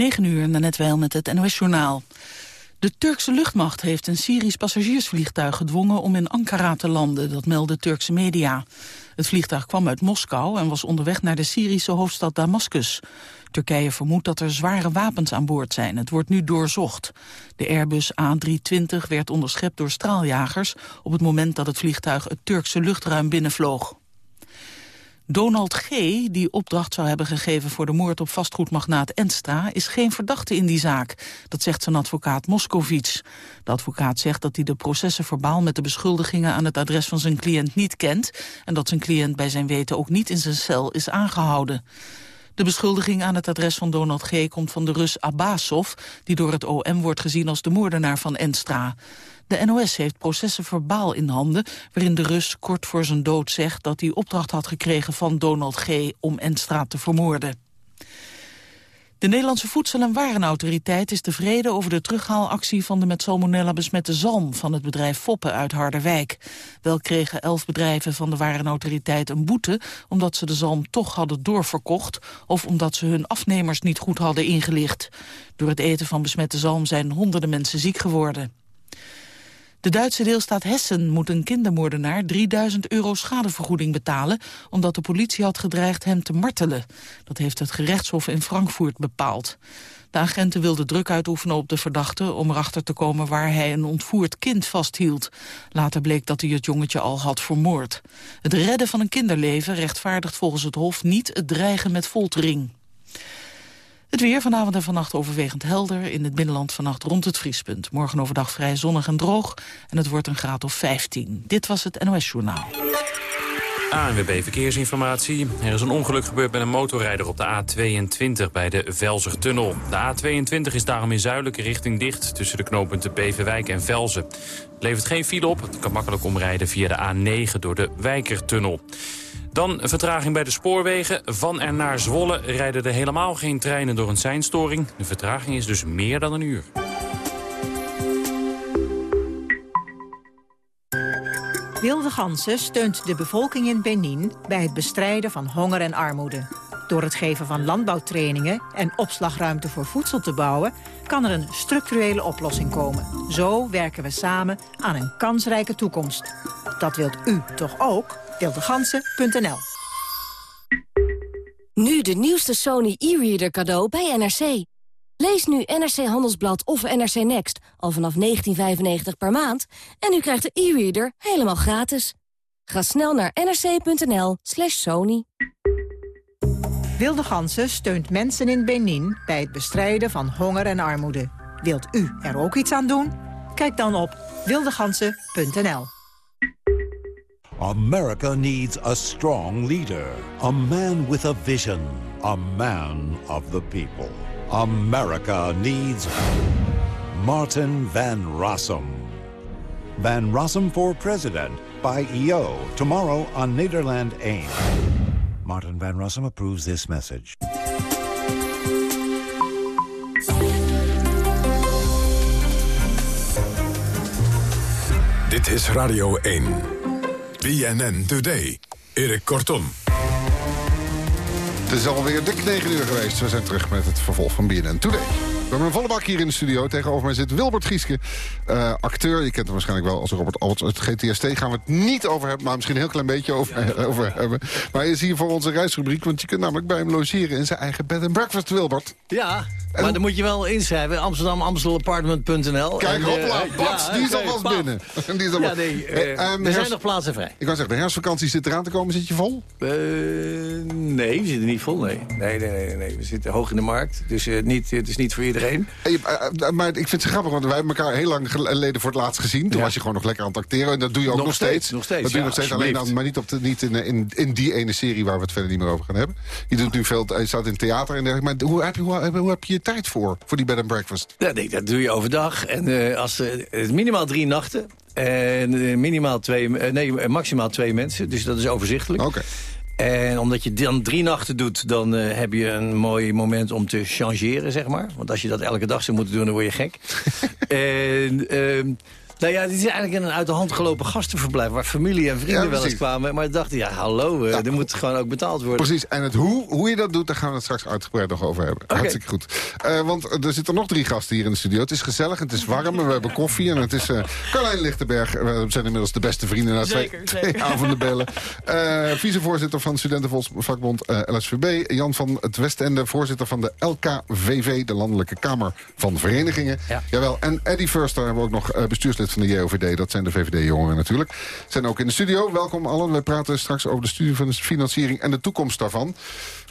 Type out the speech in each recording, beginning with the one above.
9 uur, net wel met het NOS-journaal. De Turkse luchtmacht heeft een Syrisch passagiersvliegtuig gedwongen om in Ankara te landen, dat melden Turkse media. Het vliegtuig kwam uit Moskou en was onderweg naar de Syrische hoofdstad Damascus. Turkije vermoedt dat er zware wapens aan boord zijn. Het wordt nu doorzocht. De Airbus A320 werd onderschept door straaljagers op het moment dat het vliegtuig het Turkse luchtruim binnenvloog. Donald G., die opdracht zou hebben gegeven voor de moord op vastgoedmagnaat Enstra, is geen verdachte in die zaak. Dat zegt zijn advocaat Moskovits. De advocaat zegt dat hij de processen verbaal met de beschuldigingen aan het adres van zijn cliënt niet kent en dat zijn cliënt bij zijn weten ook niet in zijn cel is aangehouden. De beschuldiging aan het adres van Donald G. komt van de Rus Abbasov... die door het OM wordt gezien als de moordenaar van Enstra. De NOS heeft processen verbaal in handen... waarin de Rus kort voor zijn dood zegt dat hij opdracht had gekregen van Donald G. om Enstra te vermoorden. De Nederlandse Voedsel- en Warenautoriteit is tevreden over de terughaalactie van de met salmonella besmette zalm van het bedrijf Foppen uit Harderwijk. Wel kregen elf bedrijven van de Warenautoriteit een boete omdat ze de zalm toch hadden doorverkocht of omdat ze hun afnemers niet goed hadden ingelicht. Door het eten van besmette zalm zijn honderden mensen ziek geworden. De Duitse deelstaat Hessen moet een kindermoordenaar 3000 euro schadevergoeding betalen... omdat de politie had gedreigd hem te martelen. Dat heeft het gerechtshof in Frankfurt bepaald. De agenten wilden druk uitoefenen op de verdachte... om erachter te komen waar hij een ontvoerd kind vasthield. Later bleek dat hij het jongetje al had vermoord. Het redden van een kinderleven rechtvaardigt volgens het hof niet het dreigen met foltering. Het weer vanavond en vannacht overwegend helder. In het binnenland vannacht rond het vriespunt. Morgen overdag vrij zonnig en droog. En het wordt een graad of 15. Dit was het NOS Journaal. ANWB Verkeersinformatie. Er is een ongeluk gebeurd met een motorrijder op de A22 bij de Velzertunnel. De A22 is daarom in zuidelijke richting dicht tussen de knooppunten Beverwijk en Velzen. levert geen file op. Het kan makkelijk omrijden via de A9 door de Wijkertunnel. Dan vertraging bij de spoorwegen. Van en naar Zwolle rijden er helemaal geen treinen door een seinstoring. De vertraging is dus meer dan een uur. Wilde Gansen steunt de bevolking in Benin bij het bestrijden van honger en armoede. Door het geven van landbouwtrainingen en opslagruimte voor voedsel te bouwen... kan er een structurele oplossing komen. Zo werken we samen aan een kansrijke toekomst. Dat wilt u toch ook? wildegansen.nl Nu de nieuwste Sony e-reader cadeau bij NRC. Lees nu NRC Handelsblad of NRC Next al vanaf 19,95 per maand... en u krijgt de e-reader helemaal gratis. Ga snel naar nrc.nl slash sony. Wilde Gansen steunt mensen in Benin bij het bestrijden van honger en armoede. Wilt u er ook iets aan doen? Kijk dan op wildegansen.nl. America needs a strong leader, a man with a vision, a man of the people. America needs Martin Van Rossum. Van Rossum for President by EO, tomorrow on Nederland 1. Martin Van Rossum approves this message. Dit is Radio 1. BNN Today. Erik Kortom. Het is alweer dik 9 uur geweest. We zijn terug met het vervolg van BNN Today. We hebben een volle bak hier in de studio. Tegenover mij zit Wilbert Gieske, uh, acteur. Je kent hem waarschijnlijk wel als Robert Alberts. Het GTST gaan we het niet over hebben, maar misschien een heel klein beetje over, over hebben. Maar hij is hier voor onze reisrubriek, want je kunt namelijk bij hem logeren in zijn eigen bed and breakfast, Wilbert. Ja, maar dan moet je wel inschrijven. Amsterdam, Amstelapartment.nl. Kijk, hopla, uh, ja, die is alvast binnen. die is ja, nee, uh, um, er zijn nog plaatsen vrij. Ik kan zeggen, de herfstvakantie zit eraan te komen. Zit je vol? Uh, nee, we zitten niet vol, nee. Nee, nee, nee, nee. We zitten hoog in de markt. Dus uh, niet, het is niet voor iedereen. Hey, maar ik vind het grappig, want wij hebben elkaar heel lang geleden voor het laatst gezien. Toen ja. was je gewoon nog lekker aan het acteren. En dat doe je ook nog, nog steeds. Nog steeds, Dat doe je nog steeds, alleen dan, maar niet, op de, niet in, in, in, die ene serie waar we het verder niet meer over gaan hebben. Je doet nu veel, je staat in theater en dergelijke. Maar hoe heb, je, hoe, hoe heb je je tijd voor? Voor die bed and breakfast? Ja, nee, dat doe je overdag. En uh, als, uh, minimaal drie nachten. En uh, minimaal twee, nee, maximaal twee mensen. Dus dat is overzichtelijk. Oké. En omdat je dan drie nachten doet, dan uh, heb je een mooi moment om te changeren, zeg maar. Want als je dat elke dag zou moeten doen, dan word je gek. en, uh, Nou ja, dit is eigenlijk een uit de hand gelopen gastenverblijf... waar familie en vrienden Ja, wel eens kwamen. Maar dachten, ja, hallo, eh, er moet gewoon ook betaald worden. Precies, en het hoe, hoe je dat doet, daar gaan we het straks uitgebreid nog over hebben. Hartstikke goed. Eh, want er zitten nog drie gasten hier in de studio. Het is gezellig, het is warm, we hebben koffie. En het is eh Carlijn Lichtenberg. We zijn inmiddels de beste vrienden na twee, Zeker, twee zeker. avonden bellen. Eh vicevoorzitter van Studentenvakbond eh LSVB. Jan van het Westende, voorzitter van de LKVV, de Landelijke Kamer van Verenigingen. Ja. Jawel, en Eddie Furster hebben we ook nog eh, van de JOVD. Dat zijn de VVD-jongeren natuurlijk. Zijn ook in de studio. Welkom allen. We praten straks over de studie van de financiering en de toekomst daarvan.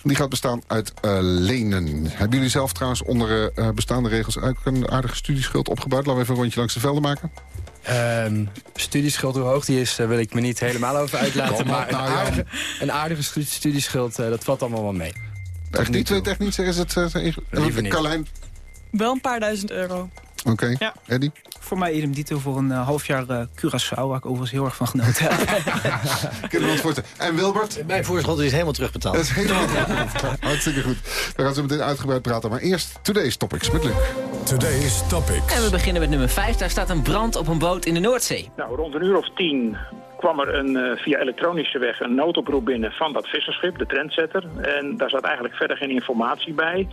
Die gaat bestaan uit eh, lenen. Hebben jullie zelf trouwens onder eh, bestaande regels ook een aardige studieschuld opgebouwd? Laten we even een rondje langs de velden maken. Ehm studieschuld, hoe hoog die is, daar wil ik me niet helemaal over uitlaten. Kom maar een nou, aardige, een aardige stu- studieschuld, eh, dat valt allemaal wel mee. Echt niet twee technisch zeggen ze het. eh, niet. Carlijn, Wel een paar duizend euro. oké. Ja. Eddie? Voor mij idem dito voor een eh, half jaar eh Curaçao, waar ik overigens heel erg van genoten heb. Kunnen we. En Wilbert? Mijn voorschot is helemaal terugbetaald. Dat is helemaal goed. Hartstikke goed. We gaan zo meteen uitgebreid praten. Maar eerst Today's Topics met Luc. Today's Topics. En we beginnen met nummer 5. Daar staat een brand op een boot in de Noordzee. Nou, rond een uur of tien kwam er een, eh, via elektronische weg een noodoproep binnen van dat visserschip, de Trendsetter. En daar zat eigenlijk verder geen informatie bij.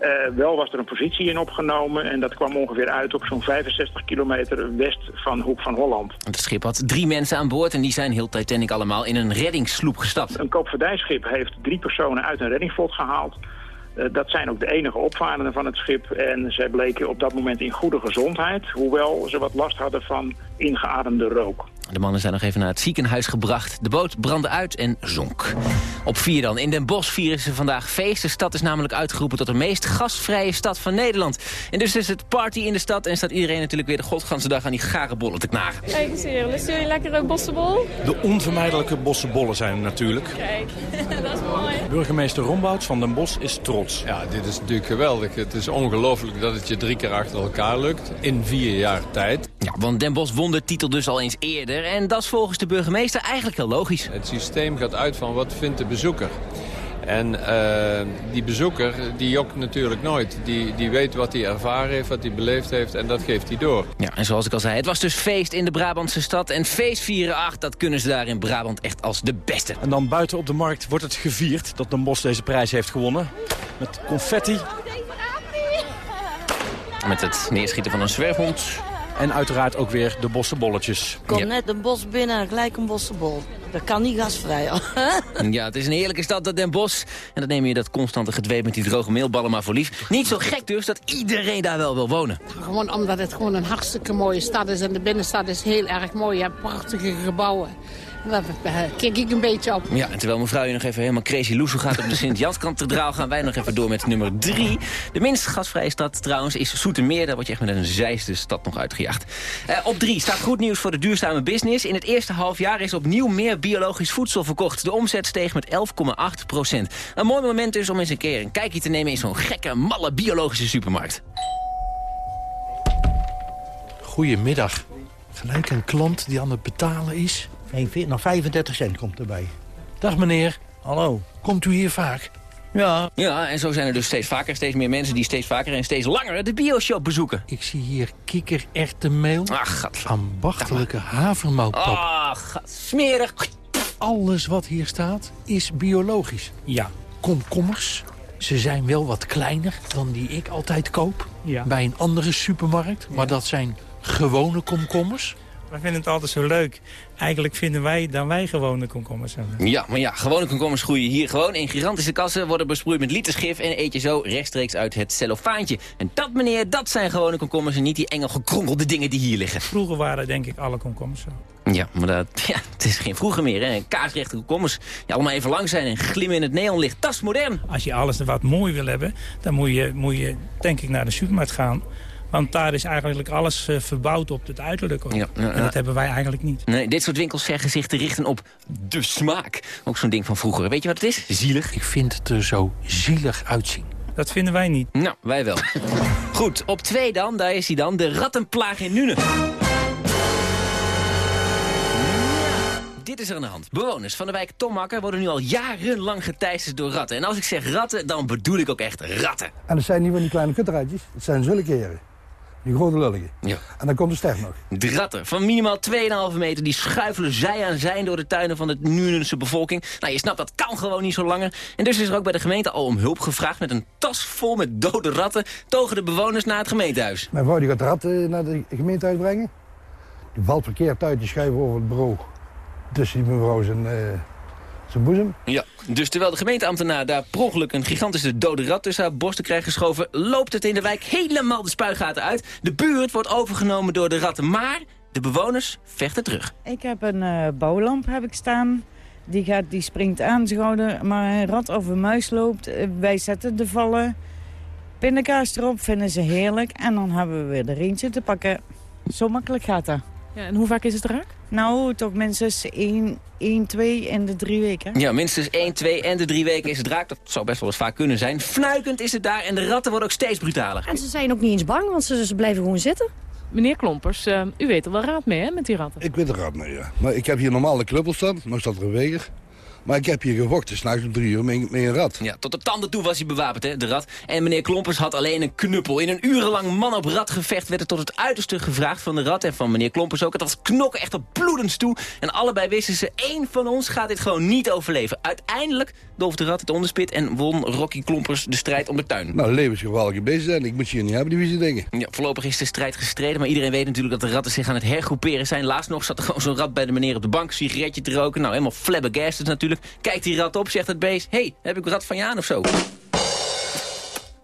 Eh, wel was er een positie in opgenomen en dat kwam ongeveer uit op zo'n 65 kilometer west van Hoek van Holland. Het schip had drie mensen aan boord en die zijn heel Titanic allemaal in een reddingssloep gestapt. Een koopvaardijschip heeft drie personen uit een reddingsvlot gehaald. Eh, dat zijn ook de enige opvarenden van het schip. En zij bleken op dat moment in goede gezondheid. Hoewel ze wat last hadden van ingeademde rook. De mannen zijn nog even naar het ziekenhuis gebracht. De boot brandde uit en zonk. Op vier dan. In Den Bosch vieren ze vandaag feest. De stad is namelijk uitgeroepen tot de meest gastvrije stad van Nederland. En dus is het party in de stad en staat iedereen natuurlijk weer de godganse dag aan die gare bollen te knagen. Kijk eens hier, lusten jullie lekker een bossenbol? De onvermijdelijke bossenbollen zijn er natuurlijk. Kijk, dat is mooi. Burgemeester Rombouts van Den Bosch is trots. Ja, dit is natuurlijk geweldig. Het is ongelooflijk dat het je drie keer achter elkaar lukt in vier jaar tijd. Ja, want Den Bosch won de titel dus al eens eerder. En dat is volgens de burgemeester eigenlijk heel logisch. Het systeem gaat uit van wat vindt de bezoeker. En eh, die bezoeker, die jokt natuurlijk nooit. Die, die weet wat hij ervaren heeft, wat hij beleefd heeft en dat geeft hij door. Ja, en zoals ik al zei, het was dus feest in de Brabantse stad. En feestvieren, ach, dat kunnen ze daar in Brabant echt als de beste. En dan buiten op de markt wordt het gevierd dat Den Bosch deze prijs heeft gewonnen. Met confetti Met het neerschieten van een zwerfhond. En uiteraard ook weer de bossenbolletjes. Kom Ja. net een bos binnen, gelijk een bossenbol. Dat kan niet gasvrij. Ja, het is een heerlijke stad, dat Den Bosch. En dan neem je dat constante gedweep met die droge meelballen maar voor lief. Niet zo gek dus dat iedereen daar wel wil wonen. Gewoon omdat het gewoon een hartstikke mooie stad is. En de binnenstad is heel erg mooi. Je hebt prachtige gebouwen. Daar eh, kijk ik een beetje op. Ja, en terwijl mevrouw je nog even helemaal crazy loesoe gaat op de Sint-Janskathedraal... gaan wij nog even door met nummer drie. De minst gasvrije stad trouwens is Soetermeer. Daar word je echt met een zijste stad nog uitgejaagd. Eh, op drie staat goed nieuws voor de duurzame business. In het eerste halfjaar is opnieuw meer biologisch voedsel verkocht. De omzet steeg met 11,8 procent. Een mooi moment dus om eens een keer een kijkje te nemen... in zo'n gekke, malle biologische supermarkt. Goedemiddag. Gelijk een klant die aan het betalen is. Nog 35 cent komt erbij. Dag meneer. Hallo. Komt u hier vaak? Ja. Ja, en zo zijn er dus steeds vaker steeds meer mensen... die steeds vaker en steeds langer de bioshop bezoeken. Ik zie hier kikkererwtenmeel. Ach, gat. Ambachtelijke havermoutpap. Ach, gat. Smerig. Alles wat hier staat is biologisch. Ja. Komkommers. Ze zijn wel wat kleiner dan die ik altijd koop. Ja. Bij een andere supermarkt. Maar dat zijn gewone komkommers. Wij vinden het altijd zo leuk. Eigenlijk vinden wij dan wij gewone komkommers. Ja, maar ja, gewone komkommers groeien hier gewoon in gigantische kassen... worden besproeid met liters gif en eet je zo rechtstreeks uit het cellofaantje. En dat, meneer, dat zijn gewone komkommers... en niet die engel gekronkelde dingen die hier liggen. Vroeger waren denk ik alle komkommers zo. Ja, maar dat, ja, het is geen vroeger meer, hè. Kaarsrechte komkommers die allemaal even lang zijn en glimmen in het neonlicht. Dat is modern. Als je alles wat mooi wil hebben, dan moet je, moet je denk ik naar de supermarkt gaan. Want daar is eigenlijk alles eh, verbouwd op het uiterlijk. Ja, ja, ja. En dat hebben wij eigenlijk niet. Nee, dit soort winkels zeggen zich te richten op de smaak. Ook zo'n ding van vroeger. Weet je wat het is? Zielig. Ik vind het er zo zielig uitzien. Dat vinden wij niet. Nou, wij wel. Goed, op twee dan, daar is hij dan. De rattenplaag in Nuenen. Dit is er aan de hand. Bewoners van de wijk Tommakker worden nu al jarenlang geteisterd door ratten. En als ik zeg ratten, dan bedoel ik ook echt ratten. En dat zijn niet van die kleine kutterijtjes. Het zijn zulke keren. Die grote lullige. Ja. En dan komt de ster nog. De ratten van minimaal 2,5 meter die schuifelen zij aan zij door de tuinen van de Nunense bevolking. Nou, je snapt, dat kan gewoon niet zo langer. En dus is er ook bij de gemeente al om hulp gevraagd. Met een tas vol met dode ratten togen de bewoners naar het gemeentehuis. Mijn vrouw die gaat de ratten naar de gemeente uitbrengen. Die valt verkeerd uit, die schuiven over het bureau. Tussen die mevrouw zijn, zijn boezem. Ja, dus terwijl de gemeenteambtenaar daar per ongeluk een gigantische dode rat tussen haar borsten krijgt geschoven, loopt het in de wijk helemaal de spuigaten uit. De buurt wordt overgenomen door de ratten, maar de bewoners vechten terug. Ik heb een eh, bouwlamp heb ik staan. Die, gaat, die springt aan, ze houden maar een rat of een muis loopt. eh, wij zetten de vallen. Pindakaas erop, vinden ze heerlijk. En dan hebben we weer er eentje te pakken. Zo makkelijk gaat dat. Ja, en hoe vaak is het raak? Nou, toch minstens 1, 1 2 in de drie weken. Ja, minstens 1, 2 en de drie weken is het raak. Dat zou best wel eens vaak kunnen zijn. Fnuikend is het daar en de ratten worden ook steeds brutaler. En ze zijn ook niet eens bang, want ze, ze blijven gewoon zitten. Meneer Klompers, eh, u weet er wel raad mee hè, met die ratten. Ik weet er raad mee, ja. Maar ik heb hier normaal een knuppel staan, nog staat er een weger. Maar ik heb hier gevochten, s'nachts om drie uur, met, een rat. Ja, tot de tanden toe was hij bewapend, hè, de rat. En meneer Klompers had alleen een knuppel. In een urenlang man-op-rat gevecht werd er tot het uiterste gevraagd van de rat... en van meneer Klompers ook. Het was knokken echt op bloedens toe. En allebei wisten ze, één van ons gaat dit gewoon niet overleven. Uiteindelijk dolf de rat het onderspit en won Rocky Klompers de strijd om de tuin. Nou, levensgevaarlijke beesten zijn. Ik moet je hier niet hebben, die vieze dingen. Ja, voorlopig is de strijd gestreden, maar iedereen weet natuurlijk dat de ratten zich aan het hergroeperen zijn. Laatst nog zat er gewoon zo'n rat bij de meneer op de bank, sigaretje te roken. Nou, helemaal flabbergasted natuurlijk. Kijkt die rat op, zegt het beest, hey, heb ik rat van je aan of zo?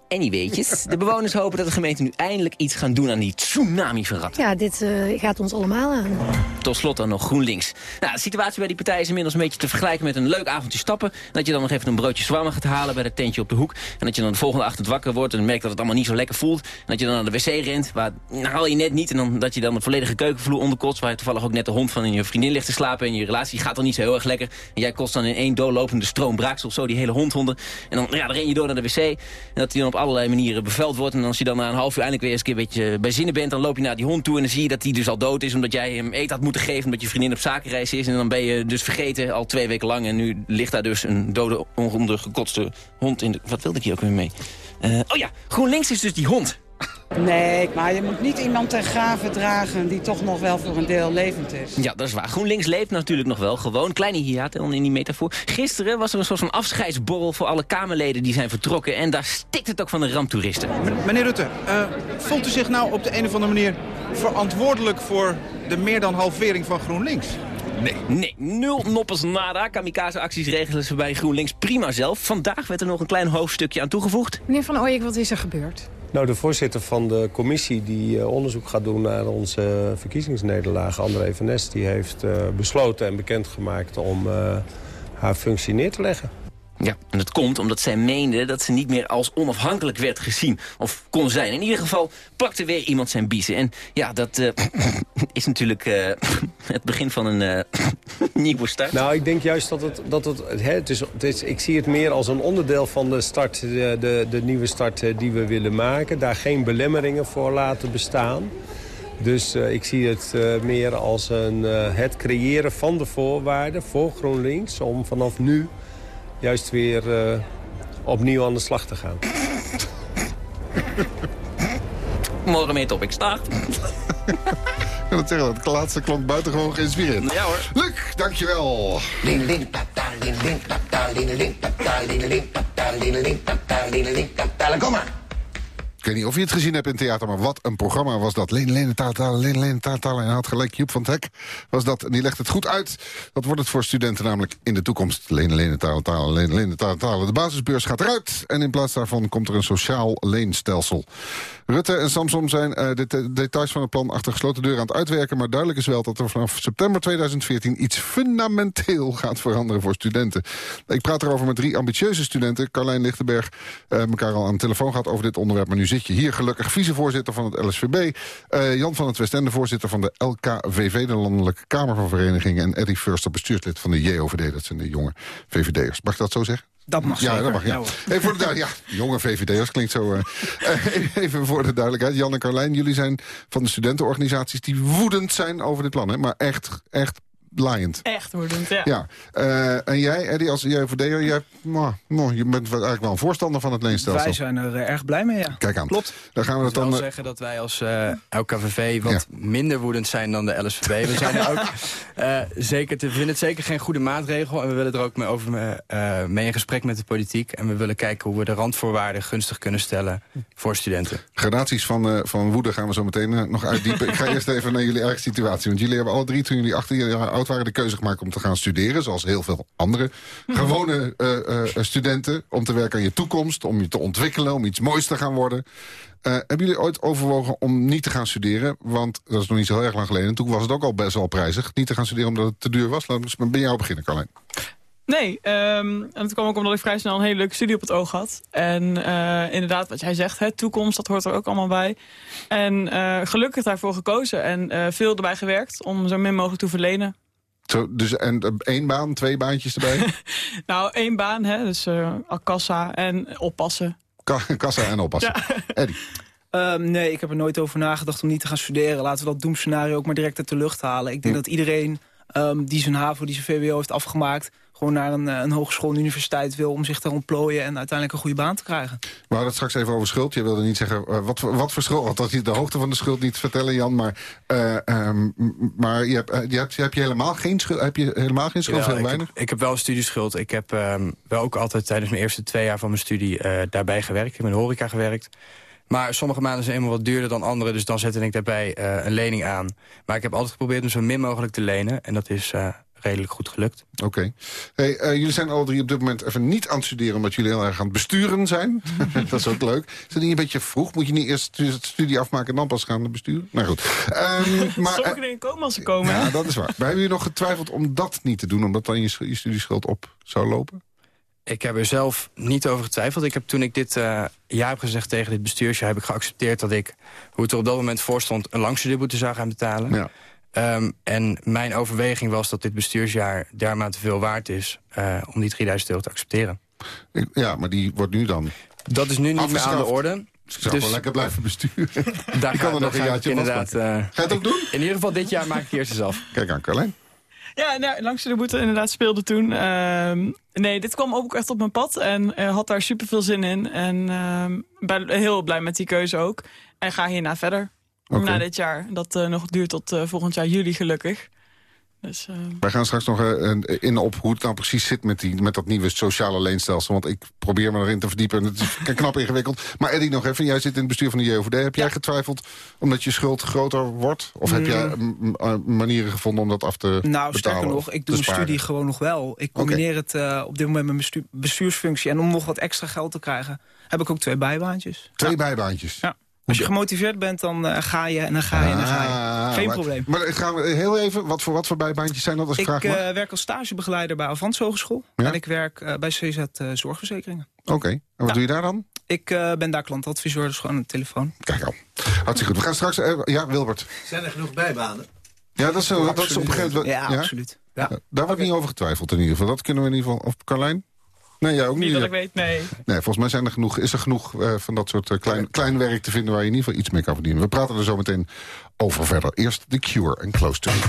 Anyweetjes, de bewoners hopen dat de gemeente nu eindelijk iets gaan doen aan die tsunami van ratten. Ja, dit eh, gaat ons allemaal aan. Tot slot dan nog GroenLinks. Nou, de situatie bij die partij is inmiddels een beetje te vergelijken met een leuk avondje stappen. Dat je dan nog even een broodje zwammen gaat halen bij dat tentje op de hoek. En dat je dan de volgende ochtend wakker wordt en merkt dat het allemaal niet zo lekker voelt. En dat je dan naar de wc rent, waar nou, haal je net niet. En dan dat je dan de volledige keukenvloer onderkotst, waar je toevallig ook net de hond van je vriendin ligt te slapen. En je relatie gaat dan niet zo heel erg lekker. En jij kost dan in één doorlopende stroom braaksel zo die hele hondhonden. En dan, ja, dan ren je door naar de wc. En dat die dan op allerlei manieren beveld wordt. En als je dan na een half uur eindelijk weer eens een keer beetje bij zinnen bent... dan loop je naar die hond toe en dan zie je dat die dus al dood is... omdat jij hem eten had moeten geven omdat je vriendin op zakenreis is. En dan ben je dus vergeten al twee weken lang. En nu ligt daar dus een dode, ondergekotste hond in de... Wat wilde ik hier ook weer mee? Eh, oh ja, GroenLinks is dus die hond. Nee, maar je moet niet iemand ten graven dragen die toch nog wel voor een deel levend is. Ja, dat is waar. GroenLinks leeft natuurlijk nog wel. Gewoon, kleine hiaten in die metafoor. Gisteren was er een soort van afscheidsborrel voor alle Kamerleden die zijn vertrokken. En daar stikt het ook van de ramptoeristen. Meneer Rutte, eh, voelt u zich nou op de een of andere manier verantwoordelijk voor de meer dan halvering van GroenLinks? Nee. Nee, nul noppes nada. Kamikaze-acties regelen ze bij GroenLinks prima zelf. Vandaag werd er nog een klein hoofdstukje aan toegevoegd. Meneer Van Ooyek, wat is er gebeurd? Nou, de voorzitter van de commissie die eh, onderzoek gaat doen naar onze verkiezingsnederlaag, André van die heeft eh, besloten en bekendgemaakt om eh, haar functie neer te leggen. Ja, en dat komt omdat zij meende dat ze niet meer als onafhankelijk werd gezien. Of kon zijn. In ieder geval pakte weer iemand zijn biezen. En ja, dat eh, is natuurlijk eh, het begin van een eh, nieuwe start. Nou, ik denk juist dat het... Dat het, hè, het, is, het is, ik zie het meer als een onderdeel van de start, de, de, de nieuwe start die we willen maken. Daar geen belemmeringen voor laten bestaan. Dus ik zie het meer als een, het creëren van de voorwaarden voor GroenLinks... om vanaf nu juist weer eh, opnieuw aan de slag te gaan. Morgen mee top, ik sta. Ik wil het zeggen, het laatste klonk buitengewoon geïnspireerd. Ja hoor. Luc, dankjewel. Kom maar. Ik weet niet of je het gezien hebt in theater, maar wat een programma was dat. Leen, taal, taal, Leen, taal, taal. En had gelijk, Joep van het Hek was dat. En die legt het goed uit. Dat wordt het voor studenten namelijk in de toekomst. Leen, taal, Leen, Leen, taal, taal. De basisbeurs gaat eruit. En in plaats daarvan komt er een sociaal leenstelsel. Rutte en Samsom zijn eh, de de details van het plan achter gesloten deuren aan het uitwerken. Maar duidelijk is wel dat er vanaf september 2014 iets fundamenteel gaat veranderen voor studenten. Ik praat erover met drie ambitieuze studenten. Carlijn Lichtenberg, eh elkaar al aan de telefoon gehad over dit onderwerp. Maar nu zit je hier gelukkig vicevoorzitter van het LSVB. eh, Jan van het Westende, voorzitter van de LKVV, de Landelijke Kamer van Verenigingen. En Eddie Furster, bestuurslid van de JOVD. Dat zijn de jonge VVD'ers. Mag ik dat zo zeggen? Dat mag Ja, zeker. dat mag, ja. Hoor. Even voor de ja, jonge VVD'ers klinkt zo... eh, even voor de duidelijkheid, Jan en Carlijn, jullie zijn van de studentenorganisaties... die woedend zijn over dit plan, hè? maar echt, echt laaiend. Echt woedend, ja. Ja. Eh, en jij, Eddie, als JVD'er, jij, nou, nou, je bent eigenlijk wel een voorstander van het leenstelsel. Wij zijn er eh, erg blij mee, ja. Kijk aan. Klopt. Dan gaan we moet dan... wel eh, zeggen dat wij als eh LKVV wat minder woedend zijn dan de LSVB. We, zijn er ook, eh, zeker te, vinden het zeker geen goede maatregel. En we willen er ook mee, over, eh, mee in gesprek met de politiek. En we willen kijken hoe we de randvoorwaarden gunstig kunnen stellen voor studenten. Gradaties van, eh, van woede gaan we zo meteen nog uitdiepen. Ik ga eerst even naar jullie eigen situatie. Want jullie hebben alle drie, toen jullie 18 jaar oud waren... de keuze gemaakt om te gaan studeren. Zoals heel veel andere gewone eh, eh, studenten. Om te werken aan je toekomst, om je te ontwikkelen... om iets moois te gaan worden. Eh, hebben jullie ooit overwogen om niet te gaan studeren? Want dat is nog niet zo heel erg lang geleden. En toen was het ook al best wel prijzig. Niet te gaan studeren omdat het te duur was. Laten we bij jou beginnen, Carlijn. Nee, ehm, en dat kwam ook omdat ik vrij snel een hele leuke studie op het oog had. En eh, inderdaad, wat jij zegt, hè, toekomst, dat hoort er ook allemaal bij. En eh, gelukkig daarvoor gekozen en eh, veel erbij gewerkt om zo min mogelijk te verlenen. Zo, dus, en eh, één baan, twee baantjes erbij? Nou, één baan, hè, dus eh kassa en oppassen. Ka- Kassa en oppassen. Eddie. Ehm, nee, ik heb er nooit over nagedacht om niet te gaan studeren. Laten we dat doemscenario ook maar direct uit de lucht halen. Ik denk dat iedereen ehm, die zijn HAVO, die zijn VWO heeft afgemaakt... gewoon naar een, eh, een hogeschool, een universiteit wil om zich te ontplooien... en uiteindelijk een goede baan te krijgen. We hadden het straks even over schuld. Je wilde niet zeggen eh, wat, voor- wat voor schuld. Want dat je de hoogte van de schuld niet vertellen, Jan. Maar, eh, ehm, maar je hebt, je hebt, heb je helemaal geen schuld? Heb je helemaal geen schuld? Jawel, Heel ik, weinig? heb, ik heb wel een studieschuld. Ik heb ehm, wel ook altijd tijdens mijn eerste twee jaar van mijn studie eh, daarbij gewerkt. Ik heb in de horeca gewerkt. Maar sommige maanden zijn eenmaal wat duurder dan andere. Dus dan zette ik daarbij eh, een lening aan. Maar ik heb altijd geprobeerd om zo min mogelijk te lenen. En dat is eh, redelijk goed gelukt. Oké. Hey, eh, jullie zijn alle drie op dit moment even niet aan het studeren... omdat jullie heel erg aan het besturen zijn. dat is ook leuk. Is dat niet een beetje vroeg? Moet je niet eerst de studie afmaken en dan pas gaan besturen? Nou goed. Ehm, maar, Sommige eh, dingen komen als ze komen. ja, dat is waar. Maar hebben jullie nog getwijfeld om dat niet te doen... omdat dan je, je studieschuld op zou lopen? Ik heb er zelf niet over getwijfeld. Ik heb toen ik dit eh ja heb gezegd tegen dit bestuursjaar... heb ik geaccepteerd dat ik, hoe het er op dat moment voor stond... een langstudieboete zou gaan betalen. Ja. Ehm, en mijn overweging was dat dit bestuursjaar dermate veel waard is... eh, om die 3000 euro te accepteren. Ik- ja, maar die wordt nu dan... Dat is nu niet meer aan de orde. Dus ik zou wel lekker blijven besturen. Daar Ik ga, kan er nog een jaartje inderdaad. eh, Ga je het ook doen? In ieder geval dit jaar maak ik eerst eens af. Kijk aan, Carlijn. Ja, nou, langs de boete inderdaad speelde toen. Ehm, nee, dit kwam ook echt op mijn pad en eh, had daar super veel zin in. En ehm, ben heel blij met die keuze ook. En ga hierna verder. Oké. Na dit jaar. Dat eh, nog duurt tot eh, volgend jaar juli gelukkig. Dus, eh, Wij gaan straks nog in op hoe het nou precies zit met, die, met dat nieuwe sociale leenstelsel. Want ik probeer me erin te verdiepen en het is knap ingewikkeld. Maar Eddie, nog even. Jij zit in het bestuur van de JOVD. Heb jij getwijfeld omdat je schuld groter wordt? Of heb Mm. jij mm, eh, manieren gevonden om dat af te Nou, betalen? sterker nog, ik doe mijn sparen? studie gewoon nog wel. Ik combineer het eh, op dit moment met mijn bestu- bestuursfunctie. En om nog wat extra geld te krijgen, heb ik ook twee bijbaantjes. Twee bijbaantjes? Ja. Als je gemotiveerd bent, dan eh, ga je en dan ga je en dan ga je. Ah, Geen maar- probleem. Maar gaan we heel even, wat voor, wat voor bijbaantjes zijn dat als ik, Ik vraag eh, werk als stagebegeleider bij Avans Hogeschool. Ja? En ik werk eh, bij CZ eh, Zorgverzekeringen. Oké, en wat Ja. doe je daar dan? Ik eh, ben daar klantadviseur, dus gewoon een telefoon. Kijk al. Hartstikke goed. We gaan straks... eh, ja, Wilbert. Zijn er genoeg bijbanen? Ja, dat is, zo- dat is op een gegeven moment... Ja, absoluut. Ja. Daar wordt niet over getwijfeld in ieder geval. Dat kunnen we in ieder geval... Of Carlijn? Nee, jij ook niet. niet dat ik weet, nee. Nee, volgens mij zijn er genoeg, is er genoeg eh, van dat soort eh, klein, klein werk te vinden... waar je in ieder geval iets mee kan verdienen. We praten er zo meteen over verder. Eerst The Cure en Close to Me.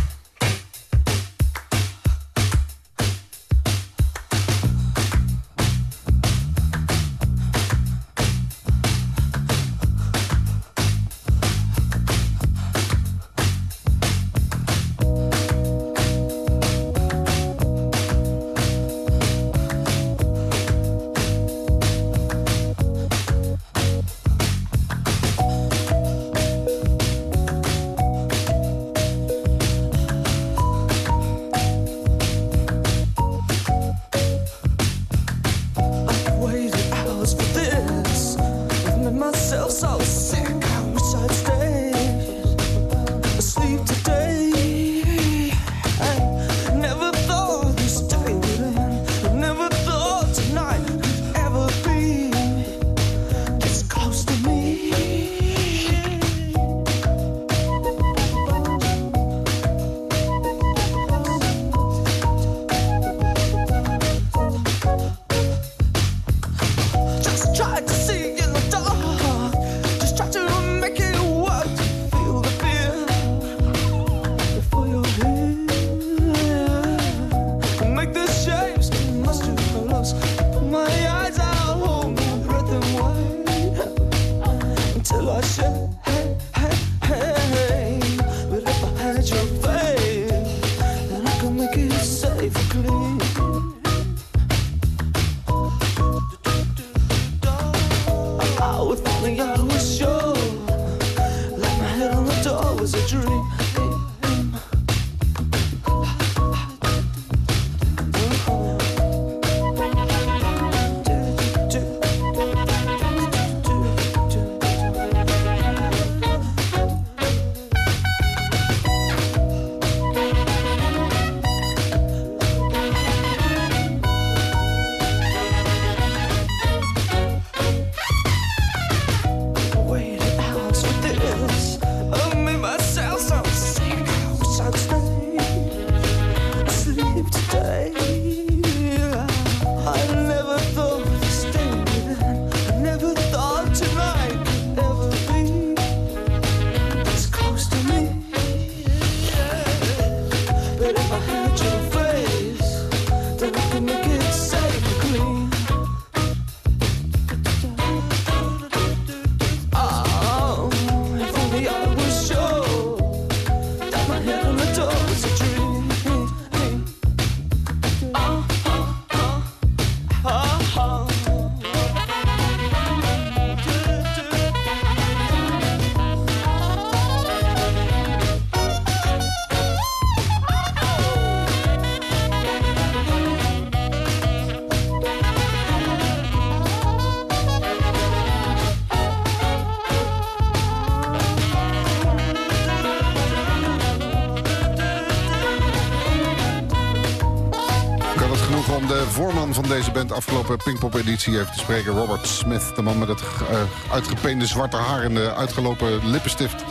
Afgelopen Pinkpop-editie even te spreken. Robert Smith, de man met het uh, uitgepeende zwarte haar en de uitgelopen lippenstift.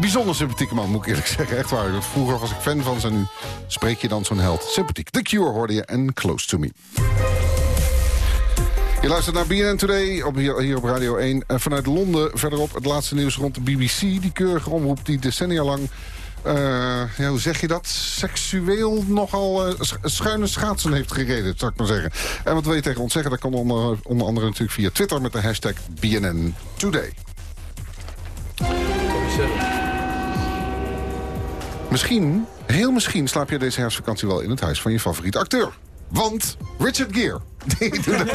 Bijzonder sympathieke man, moet ik eerlijk zeggen. Echt waar. Vroeger was ik fan van ze en nu spreek je dan zo'n held. Sympathiek. The Cure hoorde je en Close to Me. Je luistert naar BNN Today op, hier, op Radio 1. En vanuit Londen verderop het laatste nieuws rond de BBC. Die keurige omroep die decennia lang... eh, ja, hoe zeg je dat? Seksueel nogal eh, sch- schuine schaatsen heeft gereden, zou ik maar zeggen. En wat wil je tegen ons zeggen? Dat kan onder, onder andere natuurlijk via Twitter met de hashtag BNN Today. Misschien, heel misschien, slaap je deze herfstvakantie wel in het huis van je favoriete acteur. Want Richard Gere, die doet, het,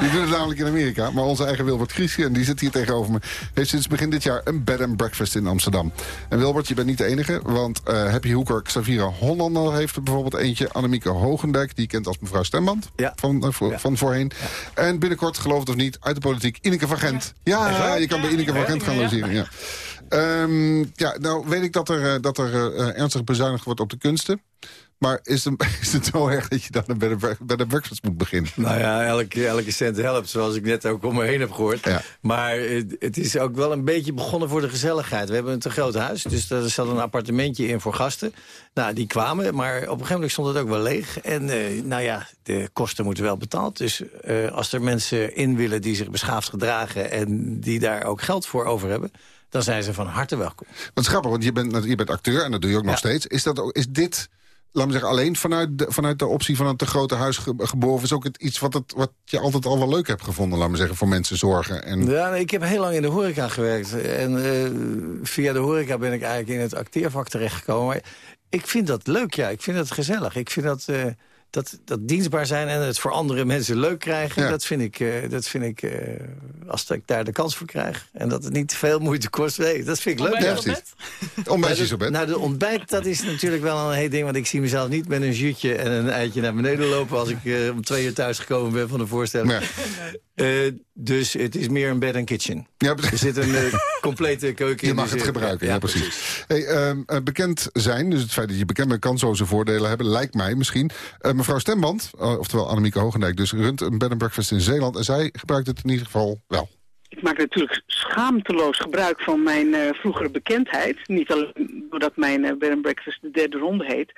die doet het namelijk in Amerika. Maar onze eigen Wilbert Grieske, en die zit hier tegenover me... heeft sinds begin dit jaar een bed and breakfast in Amsterdam. En Wilbert, je bent niet de enige, want eh Happy Hoeker Xavira Hollander... heeft er bijvoorbeeld eentje, Annemieke Hogendijk... die je kent als mevrouw Stemband van, eh, van voorheen. En binnenkort, geloof het of niet, uit de politiek Ineke van Gent. Ja, je kan bij Ineke van Gent gaan logeren. Ja. Ehm, ja, nou weet ik dat er, eh, dat er eh, ernstig bezuinigd wordt op de kunsten. Maar is het, is het zo erg dat je dan bij de, breakfast moet beginnen? Nou ja, elke, elke cent helpt, zoals ik net ook om me heen heb gehoord. Maar het, het is ook wel een beetje begonnen voor de gezelligheid. We hebben een te groot huis, dus er zat een appartementje in voor gasten. Nou, die kwamen, maar op een gegeven moment stond het ook wel leeg. En eh, nou ja, de kosten moeten wel betaald. Dus eh, als er mensen in willen die zich beschaafd gedragen... en die daar ook geld voor over hebben... dan zijn ze van harte welkom. Wat grappig, want je bent, je bent acteur en dat doe je ook nog steeds. Is, dat ook, is dit, laat me zeggen, alleen vanuit de, vanuit de optie van een te grote huis ge- geboren? Is ook iets wat, het, wat je altijd al wel leuk hebt gevonden, laat me zeggen, voor mensen zorgen? En... Ja, ik heb heel lang in de horeca gewerkt. En eh, via de horeca ben ik eigenlijk in het acteervak terechtgekomen. Ik vind dat leuk, ja. Ik vind dat gezellig. Ik vind dat, eh, dat, dat dienstbaar zijn en het voor andere mensen leuk krijgen... dat vind ik, eh, dat vind ik eh, als ik daar de kans voor krijg... en dat het niet te veel moeite kost, nee, dat vind ik leuk. Ontbijt op bed? Ontbijtjes op bed? Nou, de ontbijt, dat is natuurlijk wel een heel ding... want ik zie mezelf niet met een zuutje en een eitje naar beneden lopen... als ik eh, om twee uur thuis gekomen ben van de voorstelling. Eh, dus het is meer een bed and kitchen. Ja, er zit een eh, complete keuken in. Je mag dus, het eh, gebruiken, ja, precies. Hey, ehm, eh, bekend zijn, dus het feit dat je bekend bent... kan zo zijn voordelen hebben, lijkt mij misschien. Eh, mevrouw Stemband, oftewel Annemieke Hogendijk... dus runt een bed and breakfast in Zeeland... en zij gebruikt het in ieder geval wel. Ik maak natuurlijk schaamteloos gebruik van mijn eh, vroegere bekendheid. Niet alleen doordat mijn bed and breakfast de derde ronde heet.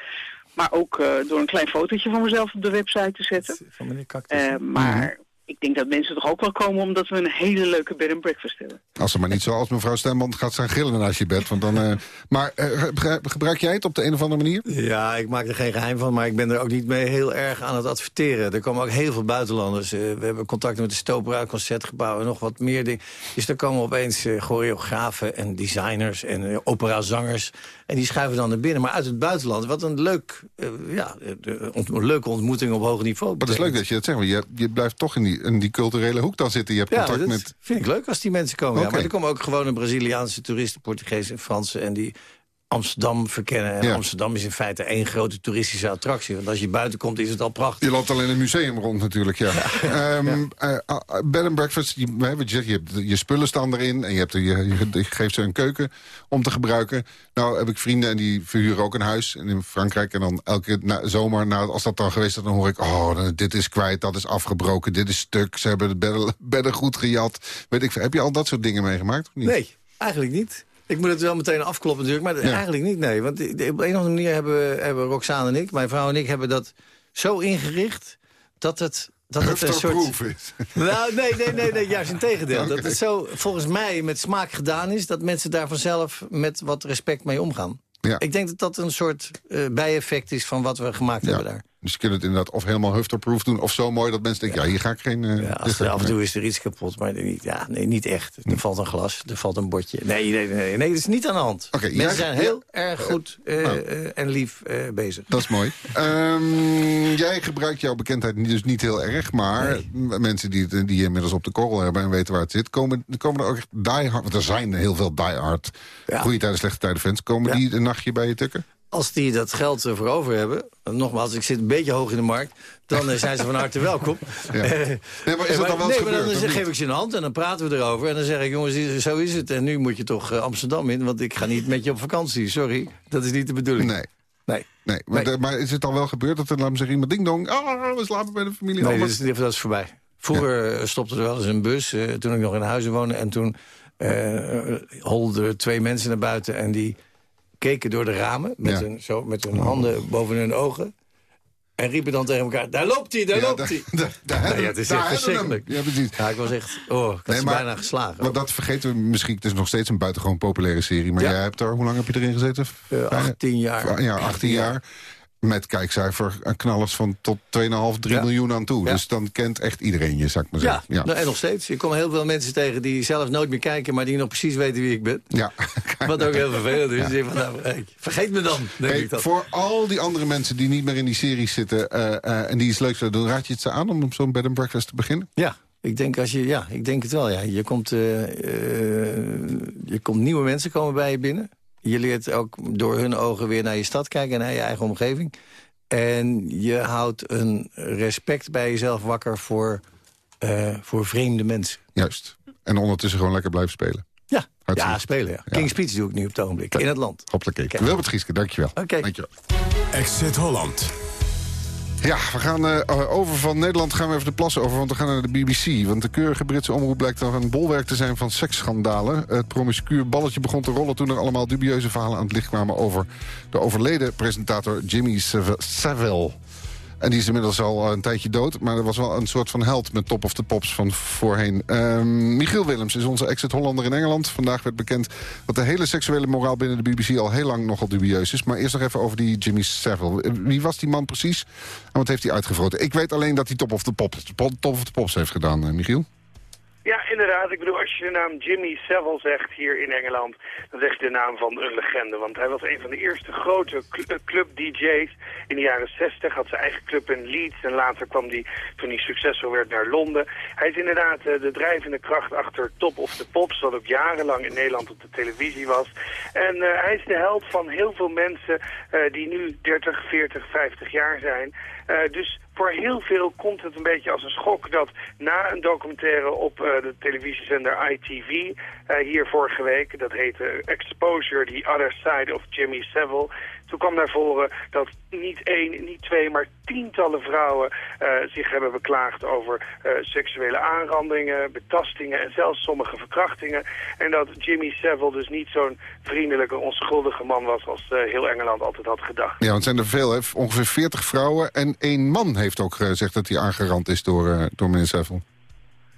Maar ook eh, door een klein fotootje van mezelf op de website te zetten. Van meneer Eh, maar ik denk dat mensen toch ook wel komen omdat we een hele leuke bed and breakfast hebben. Als ze maar niet zoals mevrouw Stemband gaat staan gillen naast je bed. Want dan, eh, maar eh, gebruik- jij het op de een of andere manier? Ja, ik maak er geen geheim van, maar ik ben er ook niet mee heel erg aan het adverteren. Er komen ook heel veel buitenlanders. Eh, we hebben contacten met de Stopera, Concertgebouw en nog wat meer dingen. Dus daar komen opeens eh, choreografen en designers en operazangers. En die schuiven dan naar binnen. Maar uit het buitenland, wat een leuk, ja, de, ont- leuke ontmoeting op hoog niveau. Maar het is leuk dat je dat zegt. want Je, je blijft toch in die, in die culturele hoek dan zitten. Je hebt Ja, contact dat met... vind ik leuk als die mensen komen. Ja, maar er komen ook gewone Braziliaanse toeristen, Portugezen en Fransen... en die Amsterdam verkennen. En Ja. Amsterdam is in feite één grote toeristische attractie. Want als je buiten komt, is het al prachtig. Je loopt al in een museum rond natuurlijk, ja. Ehm, eh, ah, ah, bed and breakfast, je, gezegd, je, hebt, je spullen staan erin... en je, hebt, je, je, je geeft ze een keuken om te gebruiken. Nou heb ik vrienden en die verhuren ook een huis in Frankrijk. En dan elke na, zomer, nou, als dat dan geweest is... dan hoor ik, oh, dit is kwijt, dat is afgebroken, dit is stuk. Ze hebben de bedden, bedden goed gejat. Weet ik, heb je al dat soort dingen meegemaakt? Of niet? Nee, eigenlijk niet. Ik moet het wel meteen afkloppen natuurlijk, maar Ja. eigenlijk niet, nee. Want op een of andere manier hebben, hebben Roxane en ik, mijn vrouw en ik... hebben dat zo ingericht dat het... Dat het een soort... Is. Nou, nee, nee, nee, nee, juist in tegendeel. Dat het zo volgens mij met smaak gedaan is... dat mensen daar vanzelf met wat respect mee omgaan. Ja. Ik denk dat dat een soort eh, bijeffect is van wat we gemaakt hebben daar. Dus je kunt het inderdaad of helemaal hufterproof doen... of zo mooi dat mensen denken, ja, hier ga ik geen... eh, Ja, als er af en toe is er iets kapot, maar niet, ja, nee, niet echt. Er valt een glas, er valt een bordje. Nee, nee, nee, nee, dat is niet aan de hand. Oké, Mensen jij- zijn heel erg goed eh, nou. eh, en lief bezig. Dat is mooi. Ehm, jij gebruikt jouw bekendheid dus niet heel erg. Maar mensen die, het- die inmiddels op de korrel hebben en weten waar het zit... komen, komen er ook echt die hard... Want er zijn heel veel die hard goede tijden, slechte tijden fans. Komen die een nachtje bij je tukken? Als die dat geld ervoor over hebben... nogmaals, ik zit een beetje hoog in de markt... dan eh, zijn ze van harte welkom. Ja. Nee, maar is eh, dat dan wel nee, maar dan gebeurd, geef ik ze een hand en dan praten we erover. En dan zeg ik, jongens, zo is het. En nu moet je toch eh, Amsterdam in, want ik ga niet met je op vakantie. Sorry, dat is niet de bedoeling. Nee. Nee. Nee, maar, Nee. de- maar is het al wel gebeurd dat er, laat me zeggen, iemand ding dong... Ah, we slapen bij de familie. Nee, dat is, dat is voorbij. Vroeger stopte er wel eens een bus, toen ik nog in huizen woonde. En toen eh holden er twee mensen naar buiten en die keken door de ramen... met, Ja. hun, zo, met hun handen boven hun ogen. En riepen dan tegen elkaar, daar loopt hij, daar Ja, loopt hij. daar- daar hebben- Nee, ja, het is echt verschrikkelijk. Ja, precies. Ja, ik was echt, oh, ik Nee, maar- bijna geslagen. Want dat vergeten we misschien. Het is nog steeds een buitengewoon populaire serie. Maar Ja. jij hebt er, hoe lang heb je erin gezeten? Eh, Bijna- 18 jaar. Ja, 18 jaar. Met kijkcijfer en knallers van tot 2,5, 3 Ja. miljoen aan toe. Ja. Dus dan kent echt iedereen je, zou ik maar Ja, zeggen. Ja. nou, en nog steeds. Ik kom heel veel mensen tegen die zelf nooit meer kijken... maar die nog precies weten wie ik ben. Ja. Wat ook heel vervelend is. Van, nou, hey, vergeet me dan, denk Hey, ik dat. voor al die andere mensen die niet meer in die series zitten... eh, eh, en die iets leuks willen doen, raad je het ze aan om op zo'n bed and breakfast te beginnen? Ja, ik denk, als je, ja, ik denk het wel. Ja. Je, komt, eh, eh, je komt nieuwe mensen komen bij je binnen. Je leert ook door hun ogen weer naar je stad kijken... en naar je eigen omgeving. En je houdt een respect bij jezelf wakker voor, eh, voor vreemde mensen. Juist. En ondertussen gewoon lekker blijven spelen. Ja, Hartstikke. ja spelen. Ja. King's Speech doe ik nu op het ogenblik. In het land. Hoppakee. Wilbert Gieske, dankjewel. Oké. Dankjewel. Exit Holland. Ja, we gaan eh, over van Nederland gaan we even de plassen over, want we gaan naar de BBC. Want de keurige Britse omroep blijkt dan een bolwerk te zijn van seksschandalen. Het promiscuur balletje begon te rollen toen er allemaal dubieuze verhalen aan het licht kwamen over de overleden presentator Jimmy Sav- Savile. En die is inmiddels al een tijdje dood. Maar er was wel een soort van held met Top of the Pops van voorheen. Ehm, Michiel Willems is onze exit-Hollander in Engeland. Vandaag werd bekend dat de hele seksuele moraal binnen de BBC... al heel lang nogal dubieus is. Maar eerst nog even over die Jimmy Savile. Eh, Wie was die man precies? En wat heeft hij uitgevroten? Ik weet alleen dat hij Top of the Pops, Top of the Pops heeft gedaan, eh, Michiel. Ja, inderdaad. Ik bedoel, als je de naam Jimmy Savile zegt hier in Engeland, dan zeg je de naam van een legende. Want hij was een van de eerste grote eh, club-dj's in de jaren 60. Had zijn eigen club in Leeds en later kwam hij, toen hij succesvol werd, naar Londen. Hij is inderdaad eh, de drijvende kracht achter Top of the Pops, wat ook jarenlang in Nederland op de televisie was. En eh, hij is de held van heel veel mensen die nu 30, 40, 50 jaar zijn. Dus voor heel veel komt het een beetje als een schok dat na een documentaire op eh, de televisiezender ITV eh, hier vorige week, dat heette Exposure, The Other Side of Jimmy Savile, toen kwam naar voren dat niet één, niet twee, maar tientallen vrouwen eh, zich hebben beklaagd over eh, seksuele aanrandingen, betastingen en zelfs sommige verkrachtingen. En dat Jimmy Savile dus niet zo'n vriendelijke, onschuldige man was als eh, heel Engeland altijd had gedacht. Ja, want zijn er veel, ongeveer 40 vrouwen. En één man heeft ook gezegd dat hij aangerand is door, door meneer Savile.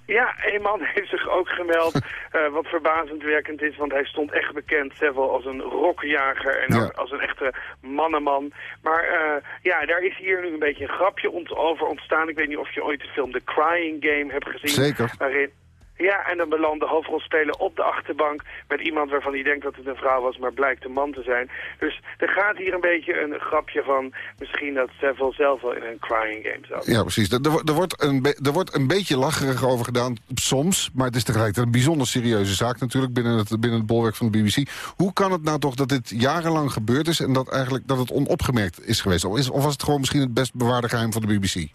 Ja, een man heeft zich ook gemeld, eh, wat verbazend werkend is, want hij stond echt bekend, Seville, als een rokkenjager en Ja. als een echte mannenman. Maar eh, ja, daar is hier nu een beetje een grapje ont over ontstaan. Ik weet niet of je ooit de film The Crying Game hebt gezien. Zeker. Waarin, ja, en dan belandt de hoofdrolspeler op de achterbank met iemand waarvan hij denkt dat het een vrouw was, maar blijkt een man te zijn. Dus er gaat hier een beetje een grapje van misschien dat Seville zelf wel in een Crying Game zat. Ja, precies. Er, er wordt- er, wordt een er wordt een beetje lacherig over gedaan, soms. Maar het is tegelijkertijd een bijzonder serieuze zaak natuurlijk... binnen het, binnen het bolwerk van de BBC. Hoe kan het nou toch dat dit jarenlang gebeurd is... en dat, eigenlijk, dat het onopgemerkt is geweest? Of, is, of was het gewoon misschien het best bewaarde geheim van de BBC?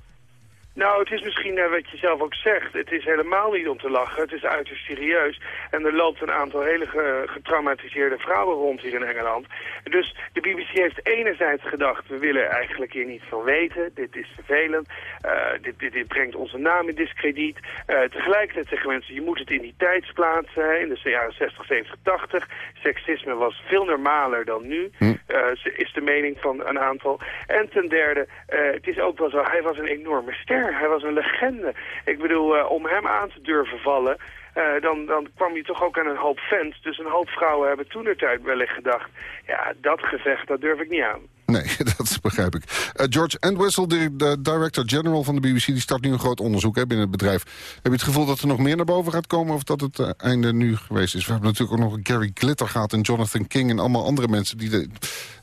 Nou, het is misschien eh, wat je zelf ook zegt. Het is helemaal niet om te lachen. Het is uiterst serieus. En er loopt een aantal hele ge- getraumatiseerde vrouwen rond hier in Engeland. Dus de BBC heeft enerzijds gedacht... we willen eigenlijk hier niet van weten. Dit is vervelend. Eh, dit, dit, dit brengt onze naam in discrediet. Eh, tegelijkertijd zeggen mensen... je moet het in die tijd plaatsen. hè, in de jaren 60, 70, 80. Seksisme was veel normaler dan nu. Hm. is de mening van een aantal. En ten derde, het is ook wel zo... hij was een enorme ster. Hij was een legende. Ik bedoel, eh, om hem aan te durven vallen... eh, dan, dan kwam hij toch ook aan een hoop fans. Dus een hoop vrouwen hebben toen tijd wellicht gedacht... ja, dat gevecht, dat durf ik niet aan. Nee, dat begrijp ik. Eh, George Entwistle, de, de director-general van de BBC... die start nu een groot onderzoek hè, binnen het bedrijf. Heb je het gevoel dat er nog meer naar boven gaat komen... of dat het einde nu geweest is? We hebben natuurlijk ook nog Gary Glitter gehad... en Jonathan King en allemaal andere mensen. Die de,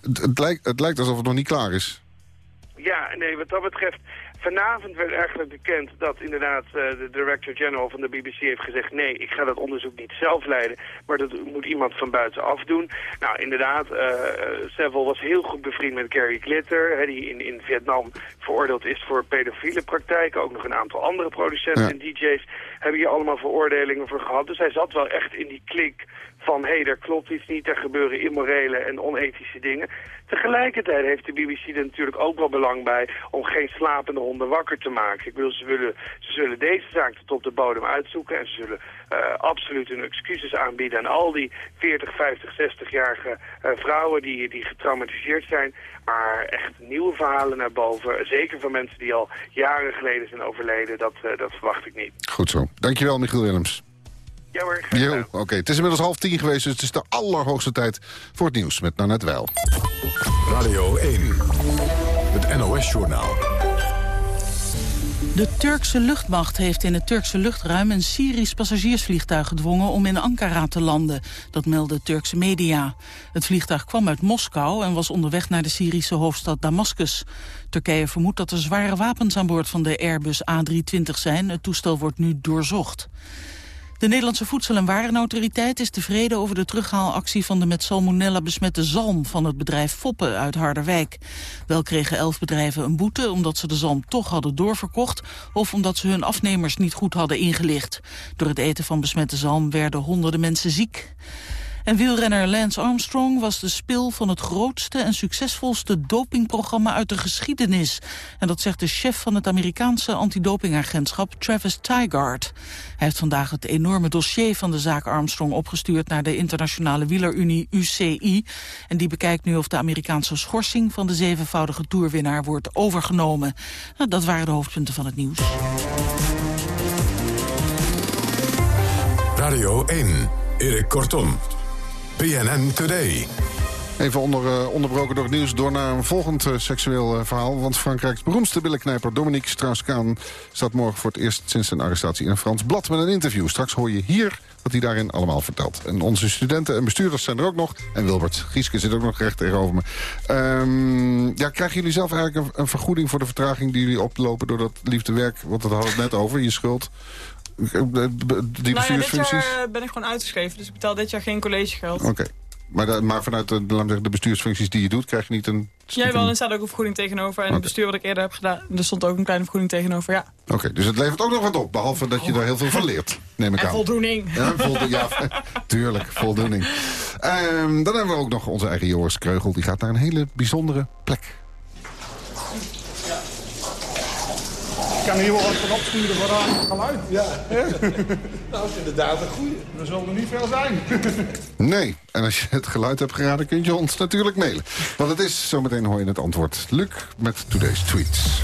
het, het, lijkt, het lijkt alsof het nog niet klaar is. Ja, nee, wat dat betreft... Vanavond werd eigenlijk bekend dat inderdaad eh, de director-general van de BBC heeft gezegd... nee, ik ga dat onderzoek niet zelf leiden, maar dat moet iemand van buitenaf doen. Nou, inderdaad, eh Seville was heel goed bevriend met Gary Glitter... Hè, die in, in Vietnam veroordeeld is voor pedofiele praktijken. Ook nog een aantal andere producenten Ja. en DJ's hebben hier allemaal veroordelingen voor gehad. Dus hij zat wel echt in die klik van... hé, hey, klopt iets niet, er gebeuren immorele en onethische dingen... Tegelijkertijd heeft de BBC er natuurlijk ook wel belang bij om geen slapende honden wakker te maken. Ik bedoel, ze, willen, ze zullen deze zaak tot op de bodem uitzoeken en ze zullen eh, absoluut hun excuses aanbieden aan al die 40, 50, 60-jarige eh, vrouwen die, die getraumatiseerd zijn. Maar echt nieuwe verhalen naar boven, zeker van mensen die al jaren geleden zijn overleden, dat, eh, dat verwacht ik niet. Goed zo. Dankjewel, Michiel Willems. Ja hoor, oké. Het is inmiddels half tien geweest, dus het is de allerhoogste tijd voor het nieuws met Nanette Wel. Radio 1. Het NOS-journaal. De Turkse luchtmacht heeft in het Turkse luchtruim een Syrisch passagiersvliegtuig gedwongen om in Ankara te landen. Dat melden Turkse media. Het vliegtuig kwam uit Moskou en was onderweg naar de Syrische hoofdstad Damascus. Turkije vermoedt dat er zware wapens aan boord van de Airbus A320 zijn. Het toestel wordt nu doorzocht. De Nederlandse Voedsel- en Warenautoriteit is tevreden over de terughaalactie van de met salmonella besmette zalm van het bedrijf Foppen uit Harderwijk. Wel kregen elf bedrijven een boete omdat ze de zalm toch hadden doorverkocht of omdat ze hun afnemers niet goed hadden ingelicht. Door het eten van besmette zalm werden honderden mensen ziek. En wielrenner Lance Armstrong was de spil van het grootste en succesvolste dopingprogramma uit de geschiedenis. En dat zegt de chef van het Amerikaanse antidopingagentschap Travis Tygart. Hij heeft vandaag het enorme dossier van de zaak Armstrong opgestuurd naar de internationale wielerunie UCI. En die bekijkt nu of de Amerikaanse schorsing van de zevenvoudige toerwinnaar wordt overgenomen. Nou, dat waren de hoofdpunten van het nieuws. Radio 1. Erik Kortom. PNN Today. Even onder, eh, onderbroken door het nieuws door naar een volgend eh, seksueel eh, verhaal. Want Frankrijks beroemdste billenknijper Dominique Strauss-Kaan... staat morgen voor het eerst sinds zijn arrestatie in een Frans blad met een interview. Straks hoor je hier wat hij daarin allemaal vertelt. En onze studenten en bestuurders zijn er ook nog. En Wilbert Gieske zit ook nog recht tegenover me. Ehm, ja, krijgen jullie zelf eigenlijk een, een vergoeding voor de vertraging die jullie oplopen... door dat liefdewerk, want dat hadden we het net over, je schuld... Die nou ja, dit jaar eh, ben ik gewoon uitgeschreven, dus ik betaal dit jaar geen collegegeld. Oké. Maar, de- maar vanuit de, we zeggen, de bestuursfuncties die je doet... krijg je niet een... Jij wel, er staat ook een vergoeding tegenover. En het bestuur wat ik eerder heb gedaan, er stond ook een kleine vergoeding tegenover, ja. Oké, dus het levert ook nog wat op. Behalve dat je daar heel veel van leert, neem ik En aan. voldoening. Ja, voldo ja tuurlijk, voldoening. Ehm, dan hebben we ook nog onze eigen Joris Kreugel. Die gaat naar een hele bijzondere plek. Ik kan hier wel wat van opsturen voor aan het geluid. Ja. Dat is inderdaad een goeie. Er zullen er niet veel zijn. Nee, en als je het geluid hebt geraden kun je ons natuurlijk mailen. Want het is, zometeen hoor je het antwoord. Luc met Today's Tweets.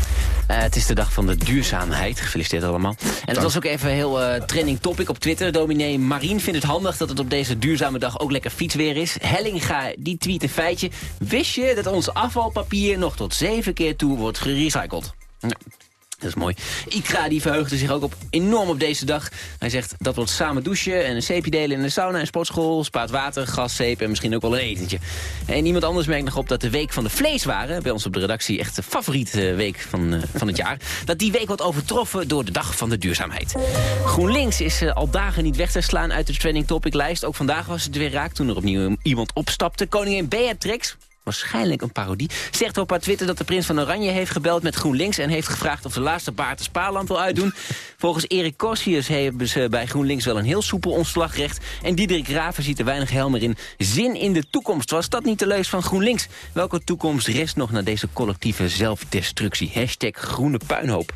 Eh, het is de dag van de duurzaamheid. Gefeliciteerd allemaal. En het was ook even heel eh, trending topic op Twitter. Dominee Marien vindt het handig dat het op deze duurzame dag ook lekker fietsweer is. Hellinga, die tweet een feitje. Wist je dat ons afvalpapier nog tot zeven keer toe wordt gerecycled? Nou, dat is mooi. Ikra die verheugde zich ook op, enorm op deze dag. Hij zegt dat wordt samen douchen en een zeepje delen in de sauna en sportschool. Spaart water, gas, zeep en misschien ook wel een etentje. En iemand anders merkt nog op dat de week van de vleeswaren... bij ons op de redactie echt de favoriete week van, uh, van het jaar... dat die week wordt overtroffen door de dag van de duurzaamheid. GroenLinks is uh, al dagen niet weg te slaan uit de trending topic lijst. Ook vandaag was het weer raak toen er opnieuw iemand opstapte. Koningin Beatrix waarschijnlijk een parodie, zegt op haar Twitter dat de prins van Oranje heeft gebeld met GroenLinks... en heeft gevraagd of de laatste baard spaarland wil uitdoen. Volgens Erik Corsius hebben ze bij GroenLinks wel een heel soepel ontslagrecht... en Diederik Raven ziet er weinig helder in. Zin in de toekomst, was dat niet de leus van GroenLinks? Welke toekomst rest nog na deze collectieve zelfdestructie? Hashtag groene puinhoop.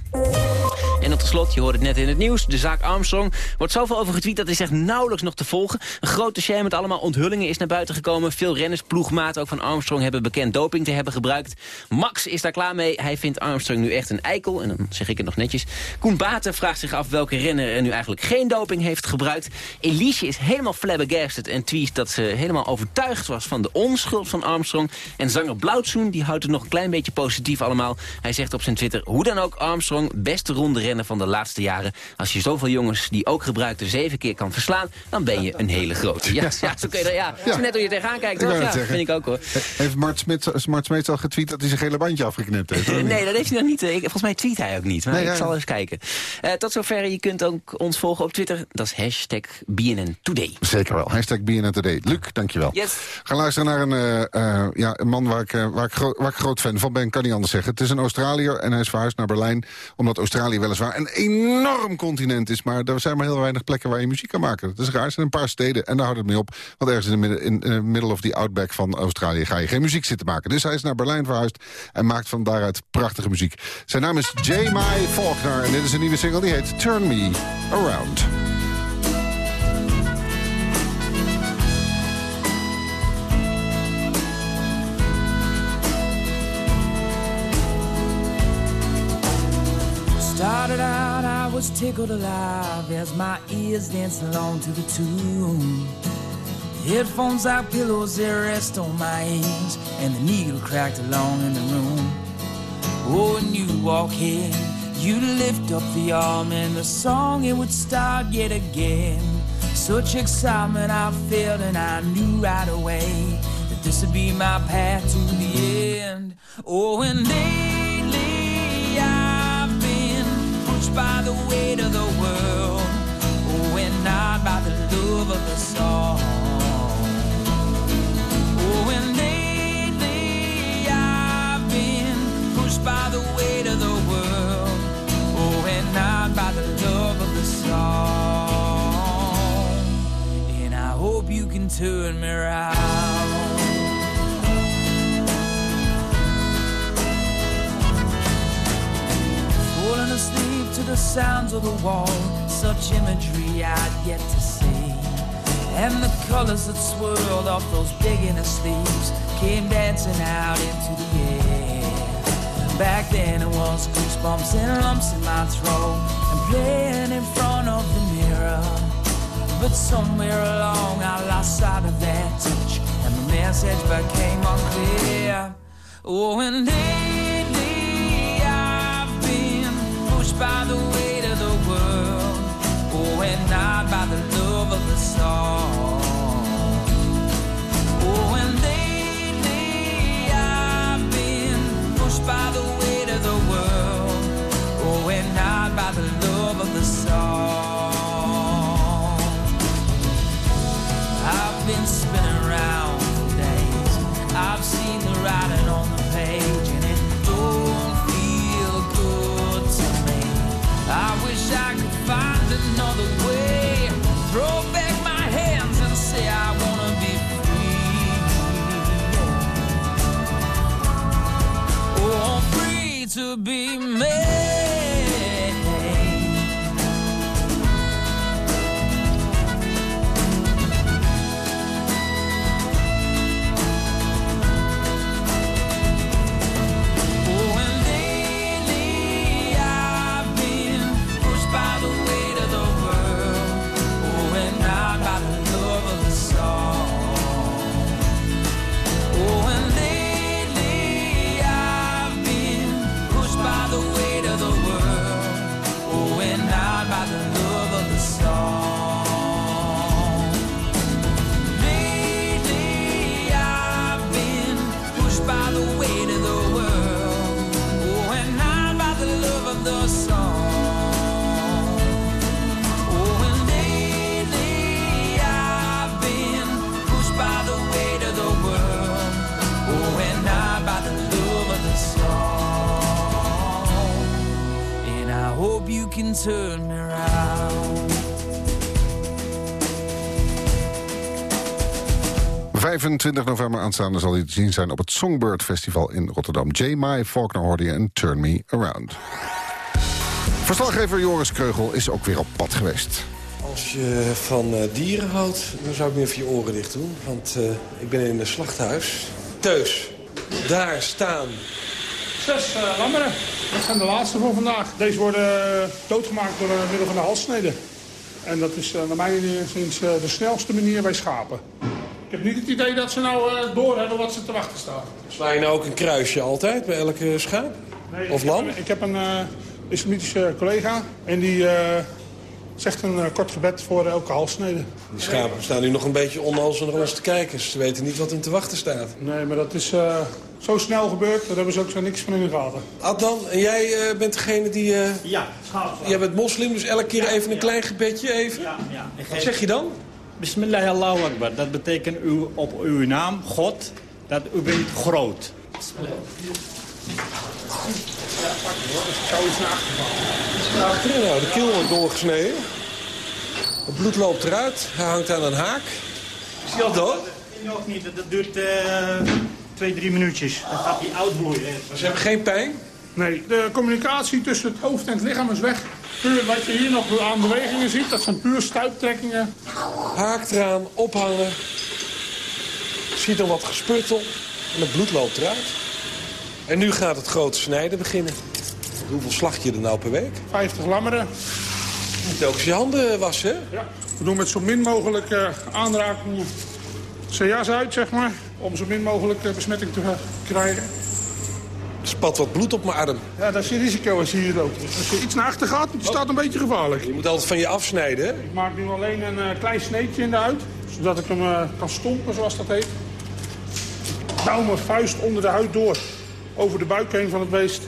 En tot slot, je hoorde het net in het nieuws, de zaak Armstrong wordt zoveel over getweet dat is echt nauwelijks nog te volgen. Een groot dossier met allemaal onthullingen is naar buiten gekomen. Veel renners, ploegmaat ook van Armstrong hebben bekend doping te hebben gebruikt. Max is daar klaar mee. Hij vindt Armstrong nu echt een eikel. En dan zeg ik het nog netjes. Koen Baten vraagt zich af welke renner er nu eigenlijk geen doping heeft gebruikt. Elise is helemaal flabbergasted en tweet dat ze helemaal overtuigd was van de onschuld van Armstrong. En zanger Blauwtsoen die houdt het nog een klein beetje positief allemaal. Hij zegt op zijn Twitter, hoe dan ook Armstrong, beste ronde renner van de laatste jaren. Als je zoveel jongens die ook gebruikten zeven keer kan verslaan, dan ben je een hele grote. Ja, ja zo kun je er, ja. ja. net hoe je tegenaan kijkt, toch? Ja, vind ik ook hoor. Heeft Mart Smit, Mart Smit al getweet dat hij zijn hele bandje afgeknipt heeft? nee, dat heeft hij nog niet. Ik, volgens mij tweet hij ook niet. Maar nee, ik zal eens kijken. Uh, tot zover. Je kunt ook ons volgen op Twitter. Dat is hashtag BNN Today. Zeker wel. Hashtag BNN Today. Luc, dankjewel. Yes. Gaan luisteren naar een, uh, uh, ja, een man waar ik, waar, ik waar ik groot fan van ben. Kan niet anders zeggen. Het is een Australiër en hij is verhuisd naar Berlijn. Omdat Australië weliswaar een enorm continent is. Maar er zijn maar heel weinig plekken waar je muziek kan maken. Dat is raar. Er zijn een paar steden en daar houdt het mee op. Want ergens in de in, in middle of the outback van Australië ga je muziek zitten maken. Dus hij is naar Berlijn verhuisd en maakt van daaruit prachtige muziek. Zijn naam is J. Mai Faulkner en dit is een nieuwe single die heet Turn Me Around. Started out, I was tickled alive as my ears along to the tune. Headphones like pillows, they rest on my ears, and the needle cracked along in the room. Oh, and you walk in, you lift up the arm, and the song it would start yet again. Such excitement I felt, and I knew right away that this would be my path to the end. Oh, and lately I've been pushed by the weight of the world, oh, and not by the love of the song. Turn me around. Falling asleep to the sounds of the wall, such imagery I'd yet to see. And the colors that swirled off those big inner sleeves came dancing out into the air. Back then it was goosebumps and lumps in my throat and playing in front of the mirror. But somewhere along I lost sight of that touch and the message became unclear. Oh, and to be me. 25 november aanstaande zal hij te zien zijn op het Songbird Festival in Rotterdam. J. Mai, Faulkner hoorde je en Turn Me Around. Verslaggever Joris Kreugel is ook weer op pad geweest. Als je van eh, dieren houdt, dan zou ik nu even je oren dicht doen. Want eh, ik ben in een slachthuis. Teus, daar staan... Zes uh, lammeren. Dat zijn de laatste voor vandaag. Deze worden doodgemaakt door middel van de halssnede. En dat is naar mijn inziens de snelste manier bij schapen. Ik heb niet het idee dat ze nou doorhebben wat ze te wachten staan. Sla je nou ook een kruisje altijd bij elke schaap? Nee, of ik lam? Heb, ik heb een islamitische collega en die zegt een kort gebed voor elke halssnede. Die schapen staan nu nog een beetje onnozel naar ons te kijken. Ze weten niet wat hen te wachten staat. Nee, maar dat is uh, zo snel gebeurd. Daar hebben ze ook zo niks van in de gaten. Adnan, en jij uh, bent degene die... Uh, ja, schaap. Jij bent moslim, dus elke keer even een klein gebedje even. Ja, ja. Wat zeg je dan? Bismillah Allahu Akbar. Dat betekent u, op uw naam, God, dat u bent groot. Ja, pak je hoor. Ik zou iets naar achter vallen. Achterin nou, de keel wordt doorgesneden. Het bloed loopt eruit. Hij hangt aan een haak. Is hij al dood? Nog niet. Dat duurt uh, twee, drie minuutjes. Dan gaat hij uitbloeien. Ze hebben geen pijn? Nee, de communicatie tussen het hoofd en het lichaam is weg. Puur wat je hier nog aan bewegingen ziet, dat zijn puur stuiptrekkingen. Haak eraan, ophangen. Ziet er wat gespurtel. En het bloed loopt eruit. En nu gaat het grote snijden beginnen. Hoeveel slacht je er nou per week? 50 lammeren. Je moet ook eens je handen wassen, hè? Ja, we doen met zo min mogelijk uh, aanrakingen zijn jas uit, zeg maar. Om zo min mogelijk uh, besmetting te krijgen. Er spat wat bloed op mijn arm. Ja, dat is je risico als je hier loopt. Als je iets naar achter gaat, het staat een beetje gevaarlijk. Je moet altijd van je afsnijden, hè? Ik maak nu alleen een uh, klein sneetje in de huid. Zodat ik hem kan stompen, zoals dat heet. Ik douw mijn vuist onder de huid door. Over de buik heen van het beest.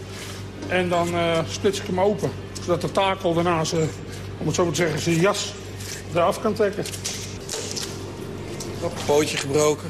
En dan splits ik hem open. Zodat de takel daarna zijn om het zo maar te zeggen, zijn jas eraf kan trekken. Pootje gebroken.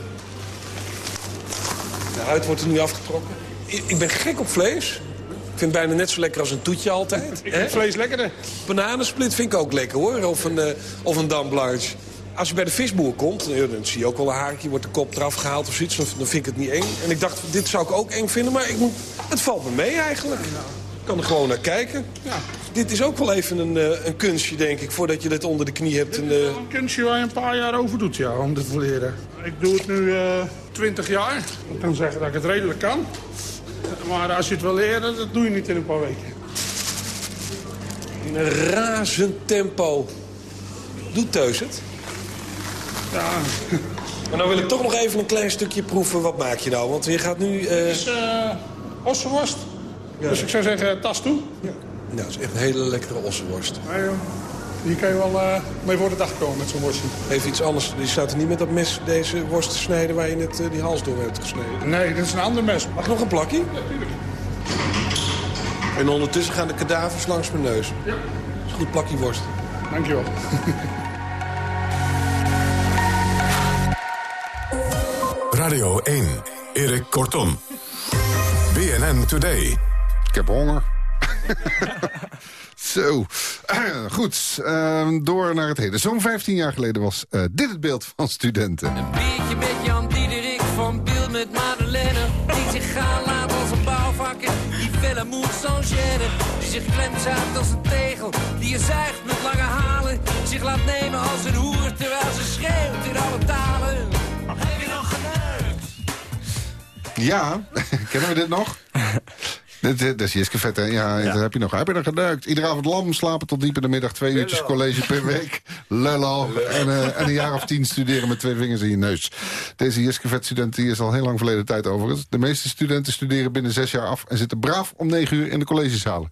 De huid wordt er nu afgetrokken. Ik ben gek op vlees. Ik vind het bijna net zo lekker als een toetje altijd. Ik vind vlees lekkerder. Bananensplit vind ik ook lekker hoor. Of een, uh, of een dame blanche. Als je bij de visboer komt, dan zie je ook wel een haakje, wordt de kop eraf gehaald of zoiets. Dan vind ik het niet eng. En ik dacht, dit zou ik ook eng vinden, maar ik moet, het valt me mee eigenlijk. Ik kan er gewoon naar kijken. Ja. Dit is ook wel even een, uh, een kunstje, denk ik, voordat je dit onder de knie hebt. Dit is uh... een kunstje waar je een paar jaar over doet, ja, om dit te leren. Ik doe het nu uh, 20 jaar. Ik kan zeggen dat ik het redelijk kan. Maar als je het wil leren, dat doe je niet in een paar weken. In een razend tempo. Doet Teus het? Ja. Maar nou wil ik toch nog even een klein stukje proeven. Wat maak je nou? Want je gaat nu... Het is ossenworst. Ja. Dus ik zou zeggen, tas toe. Ja. Nou, dat is echt een hele lekkere ossenworst. Ja, joh. Hier kan je wel uh, mee voor de dag komen met zo'n worstje. Even iets anders. Die staat er niet met dat mes deze worst te snijden... waar je net uh, die hals door hebt gesneden. Nee, dit is een ander mes. Mag nog een plakje? Ja, tuurlijk. En ondertussen gaan de kadavers langs mijn neus. Ja. Dat is een goed plakje worst. Dankjewel. Radio 1, Erik Kortom. BNN Today. Ik heb honger. Zo, goed. Uh, door naar het heden. Zo'n 15 jaar geleden was uh, dit het beeld van studenten. Een biertje met Jan Diederik van Beeld met Madeleine. Die zich gaan laat als een bouwvakker. Die felle moed sans gêne. Die zich klemt zuigt als een tegel. Die je zuigt met lange halen. Zich laat nemen als een hoer terwijl ze schreeuwt in alle talen. Heb je nog geneukt? Ja, kennen we dit nog? Dat, is Jiske? Ja, ja, dat heb je nog. Heb je er geduikt? Iedere avond lam, slapen tot diep in de middag. Twee uurtjes college per week. Lullo. En, uh, en, een jaar of tien studeren met twee vingers in je neus. Deze Jiske Vet student die is al heel lang verleden tijd overigens. De meeste studenten studeren binnen zes jaar af... en zitten braaf om negen uur in de collegezalen.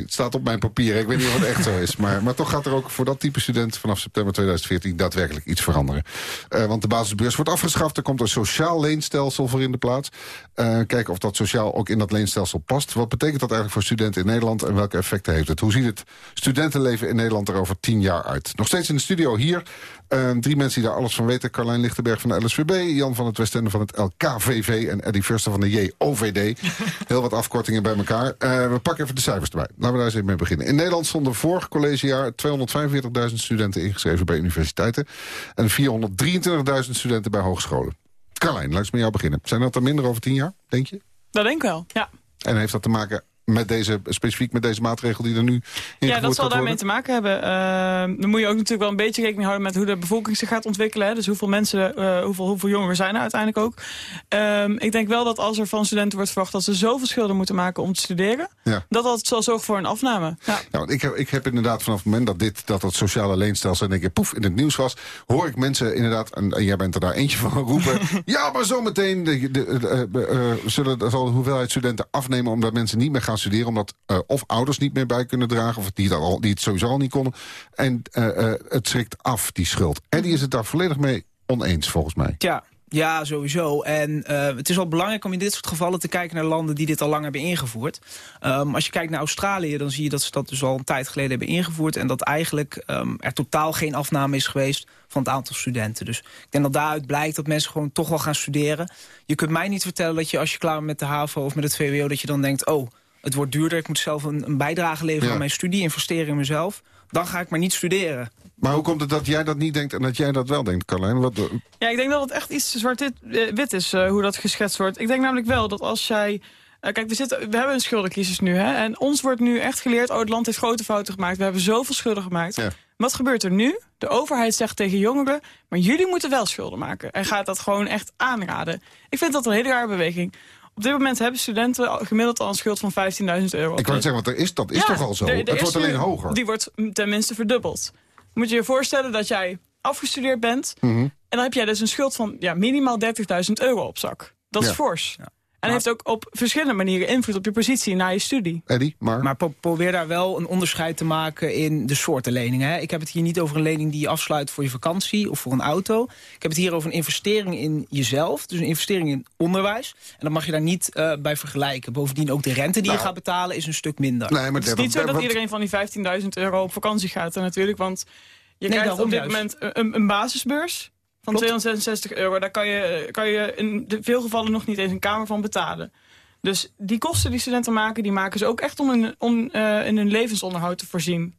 Het staat op mijn papier, ik weet niet of het echt zo is. Maar, maar toch gaat er ook voor dat type student vanaf september 2014 daadwerkelijk iets veranderen. Eh, want de basisbeurs wordt afgeschaft. Er komt een sociaal leenstelsel voor in de plaats. Eh, kijken of dat sociaal ook in dat leenstelsel past. Wat betekent dat eigenlijk voor studenten in Nederland... en welke effecten heeft het? Hoe ziet het studentenleven in Nederland er over tien jaar uit? Nog steeds in de studio hier. Eh, drie mensen die daar alles van weten. Carlijn Lichtenberg van de LSVB. Jan van het Westende van het LKVV. En Eddie Verster van de JOVD. Heel wat afkortingen bij elkaar. Eh, we pakken even de cijfers erbij. Laten we daar eens even mee beginnen. In Nederland stonden vorig collegejaar 245.000 studenten ingeschreven bij universiteiten. En 423.000 studenten bij hogescholen. Carlijn, laat eens met jou beginnen. Zijn dat er minder over tien jaar, denk je? Dat denk ik wel, ja. En heeft dat te maken met deze, specifiek met deze maatregel die er nu Ja, dat zal daarmee te maken hebben. Eh, dan moet je ook natuurlijk wel een beetje rekening houden met hoe de bevolking zich gaat ontwikkelen. Hè. Dus hoeveel mensen, eh, hoeveel, hoeveel jongeren zijn er uiteindelijk ook. Ehm, ik denk wel dat als er van studenten wordt verwacht dat ze zoveel schulden moeten maken om te studeren, Ja. dat dat zal zorgen voor een afname. Ja. Ja, want ik, heb, ik heb inderdaad vanaf het moment dat dit, dat het sociale leenstelsel in één keer poef in het nieuws was, hoor ik mensen inderdaad, en, en jij bent er daar eentje van roepen, ja, maar zometeen de, de, de, eh, zullen, zal de hoeveelheid studenten afnemen omdat mensen niet meer gaan studeren, omdat eh, of ouders niet meer bij kunnen dragen, of die al, die het sowieso al niet konden. En eh, eh, het schrikt af, die schuld. En die is het daar volledig mee oneens, volgens mij. Ja, ja, sowieso. En het is wel belangrijk om in dit soort gevallen te kijken naar landen die dit al lang hebben ingevoerd. Ehm, als je kijkt naar Australië, dan zie je dat ze dat dus al een tijd geleden hebben ingevoerd. En dat eigenlijk ehm, er totaal geen afname is geweest van het aantal studenten. Dus ik denk dat daaruit blijkt dat mensen gewoon toch wel gaan studeren. Je kunt mij niet vertellen dat je als je klaar bent met de HAVO of met het VWO... dat je dan denkt, oh, het wordt duurder, ik moet zelf een, een bijdrage leveren Ja. aan mijn studie... investeren in mezelf, dan ga ik maar niet studeren. Maar hoe komt het dat jij dat niet denkt en dat jij dat wel denkt, Carlijn? Wat, eh, Ja, ik denk dat het echt iets zwart-wit is, eh, hoe dat geschetst wordt. Ik denk namelijk wel dat als jij... eh, kijk, we, zitten, we hebben een schuldencrisis nu. Hè, en ons wordt nu echt geleerd... oh, het land heeft grote fouten gemaakt. We hebben zoveel schulden gemaakt. Wat gebeurt er nu? De overheid zegt tegen jongeren... maar jullie moeten wel schulden maken. En gaat dat gewoon echt aanraden. Ik vind dat een hele rare beweging. Op dit moment hebben studenten gemiddeld al een schuld van 15.000 euro. ik wou net zeggen, want er is, dat is Ja, toch al zo? er het wordt alleen nu- hoger. Die wordt tenminste verdubbeld. Moet je je voorstellen dat jij afgestudeerd bent... Mhm. en dan heb jij dus een schuld van ja, minimaal 30.000 euro op zak. Dat is Ja. En heeft ook op verschillende manieren invloed op je positie na je studie. Eddie, maar... Maar pro- probeer daar wel een onderscheid te maken in de soorten leningen. Hè. Ik heb het hier niet over een lening die je afsluit voor je vakantie of voor een auto. Ik heb het hier over een investering in jezelf. Dus een investering in onderwijs. En dat mag je daar niet eh, bij vergelijken. Bovendien ook de rente die je Nou. gaat betalen is een stuk minder. Nee, maar Het is niet zo dat iedereen van die 15.000 euro op vakantie gaat. En natuurlijk, want je Nee, krijgt op dit juist. moment een, een basisbeurs van Klopt. 266 euro. Daar kan je, kan je in de veel gevallen nog niet eens een kamer van betalen. Dus die kosten die studenten maken, die maken ze ook echt om, hun, om eh, in hun levensonderhoud te voorzien.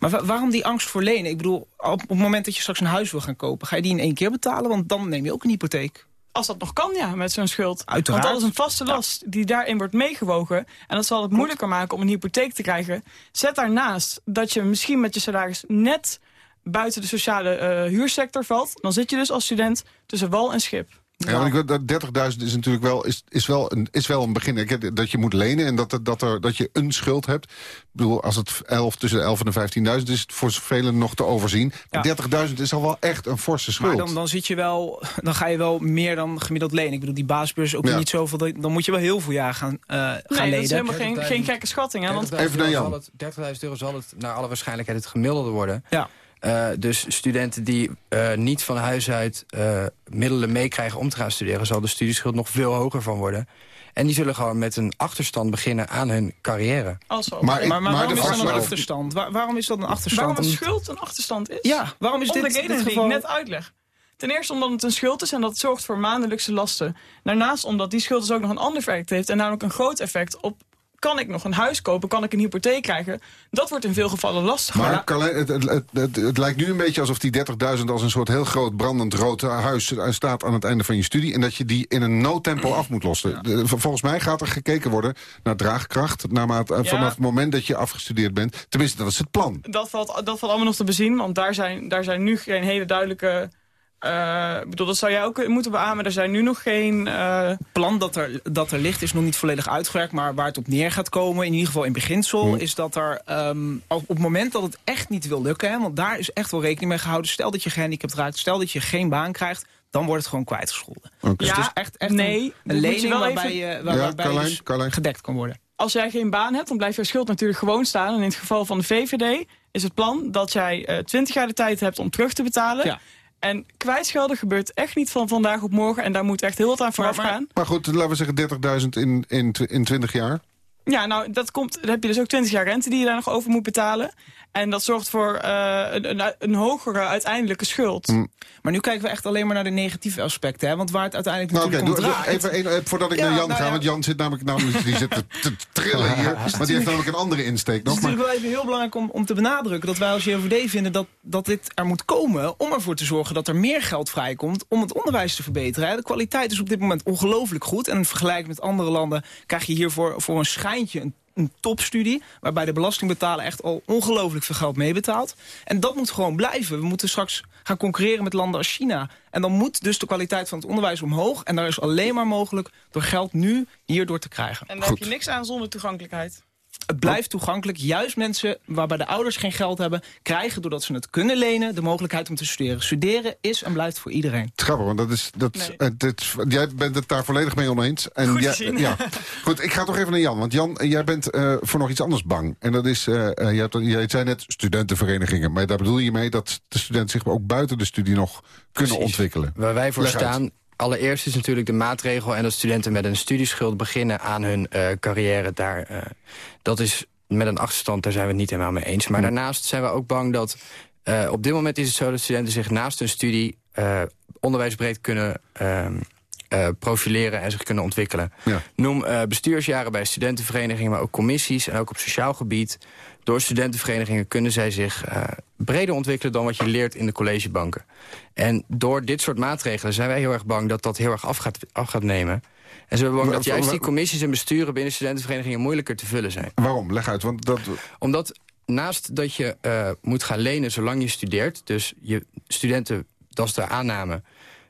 Maar wa- waarom die angst voor lenen? Ik bedoel, op, op het moment dat je straks een huis wil gaan kopen... ga je die in één keer betalen? Want dan neem je ook een hypotheek. Als dat nog kan, ja, met zo'n schuld. Uiteraard. Want dat is een vaste last die daarin wordt meegewogen. En dat zal het moeilijker maken om een hypotheek te krijgen. Zet daarnaast dat je misschien met je salaris net buiten de sociale eh, huursector valt. Dan zit je dus als student tussen wal en schip. Ja, want ik weet dat 30.000 is natuurlijk wel, is, is, wel een, is wel een begin. Ik heb- Dat je moet lenen en dat, er- dat, er, dat je een schuld hebt. Ik bedoel, als het 11, tussen de 11 en de 15.000 is het voor velen nog te overzien. Ja. 30.000 is al wel echt een forse schuld. Maar dan, dan, zit je wel, dan ga je wel meer dan gemiddeld lenen. Ik bedoel, die basisbeurs is ook Ja. niet zoveel. Dan moet je wel heel veel jaar gaan, eh gaan Nee, dat lenen. is helemaal geen, geen gekke schatting. Hè? Want 30.000 euro zal het- 30.000 euro zal het naar alle waarschijnlijkheid het gemiddelde worden. Ja. Eh, dus studenten die eh, niet van huis uit eh, middelen meekrijgen om te gaan studeren... zal de studieschuld nog veel hoger van worden. En die zullen gewoon met een achterstand beginnen aan hun carrière. Maar, maar, maar waarom de is dat een achterstand? Waar- waarom is dat een achterstand? Waarom een schuld een achterstand is? Ja, waarom is Om dit, de die ik net uitleg. Ten eerste omdat het een schuld is en dat zorgt voor maandelijkse lasten. Daarnaast omdat die schuld dus ook nog een ander effect heeft. En namelijk een groot effect op... Kan ik nog een huis kopen? Kan ik een hypotheek krijgen? Dat wordt in veel gevallen lastiger. Maar Carlijn, het, het, het, het, lijkt nu een beetje alsof die 30.000 als een soort heel groot brandend rood huis staat aan het einde van je studie. En dat je die in een noodtempo af moet lossen. Volgens mij gaat er gekeken worden naar draagkracht. Naarmate, eh, Ja. Vanaf het moment dat je afgestudeerd bent. Tenminste, dat is het plan. dat, valt, dat valt allemaal nog te bezien. Want daar zijn, daar zijn nu geen hele duidelijke... eh, ik bedoel, dat zou jij ook moeten beamen. Er zijn nu nog geen... eh, plan dat er, dat er ligt is nog niet volledig uitgewerkt. Maar waar het op neer gaat komen, in ieder geval in beginsel... Hm. is dat er ehm, op het moment dat het echt niet wil lukken... Hè, want daar is echt wel rekening mee gehouden. Stel dat je gehandicapt raakt, stel dat je geen baan krijgt... dan wordt het gewoon kwijtgescholden. Dus Ja, het is echt, echt nee, een, je lening wel waarbij even- je, waar- Ja, waarbij je Carlijn, dus Carlijn. gedekt kan worden. als jij geen baan hebt, dan blijft je schuld natuurlijk gewoon staan. En in het geval van de VVD is het plan dat jij eh 20 jaar de tijd hebt om terug te betalen. Ja. En kwijtschelden gebeurt echt niet van vandaag op morgen. En daar moet echt heel wat aan vooraf gaan. Maar goed, laten we zeggen 30.000 in, in, in 20 jaar. Ja, nou, dat komt, dan heb je dus ook 20 jaar rente die je daar nog over moet betalen. En dat zorgt voor eh, een, een, een hogere uiteindelijke schuld. Maar nu kijken we echt alleen maar naar de negatieve aspecten. Hè? Want waar het uiteindelijk Nou, doe- draait... even, eh, voordat ik Ja, naar Jan nou ga, ja. want Jan zit namelijk nou, die zit te, trillen hier. Maar die heeft namelijk een andere insteek Het is natuurlijk wel even heel belangrijk om, om te benadrukken... dat wij als JOVD vinden dat, dat dit er moet komen... om ervoor te zorgen dat er meer geld vrijkomt... om het onderwijs te verbeteren. hè. De kwaliteit is op dit moment ongelooflijk goed. En in vergelijking met andere landen krijg je hiervoor voor een schijntje... een een topstudie, waarbij de belastingbetaler echt al ongelooflijk veel geld meebetaalt. En dat moet gewoon blijven. We moeten straks gaan concurreren met landen als China. En dan moet dus de kwaliteit van het onderwijs omhoog. En daar is alleen maar mogelijk door geld nu hierdoor te krijgen. En daar heb je niks aan zonder toegankelijkheid. Het blijft toegankelijk. Juist mensen waarbij de ouders geen geld hebben... krijgen, doordat ze het kunnen lenen, de mogelijkheid om te studeren. Studeren is en blijft voor iedereen. Het grappig, want dat is, dat, dit, jij bent het daar volledig mee oneens. En Goed jij-. Ja. Goed, ik ga toch even naar Jan. Want Jan, jij bent eh, voor nog iets anders bang. En dat is, eh eh, je hebt, jij zei net studentenverenigingen. Maar daar bedoel je mee dat de studenten zich ook buiten de studie nog kunnen Precies. ontwikkelen. Waar wij voor Leg uit. Allereerst is natuurlijk de maatregel... en dat studenten met een studieschuld beginnen aan hun eh, carrière daar. eh, dat is met een achterstand, daar zijn we het niet helemaal mee eens. Maar daarnaast zijn we ook bang dat... eh, op dit moment is het zo dat studenten zich naast hun studie... onderwijsbreed kunnen ehm, eh, profileren en zich kunnen ontwikkelen. Noem bestuursjaren bij studentenverenigingen... maar ook commissies en ook op sociaal gebied. Door studentenverenigingen kunnen zij zich eh, breder ontwikkelen... dan wat je leert in de collegebanken. En door dit soort maatregelen zijn wij heel erg bang... dat dat heel erg af gaat, af gaat nemen. En ze hebben bang dat juist die commissies en besturen... binnen studentenverenigingen moeilijker te vullen zijn. Waarom? Leg uit. Want dat... Omdat naast dat je eh, moet gaan lenen zolang je studeert... dus je studenten, dat is de aanname...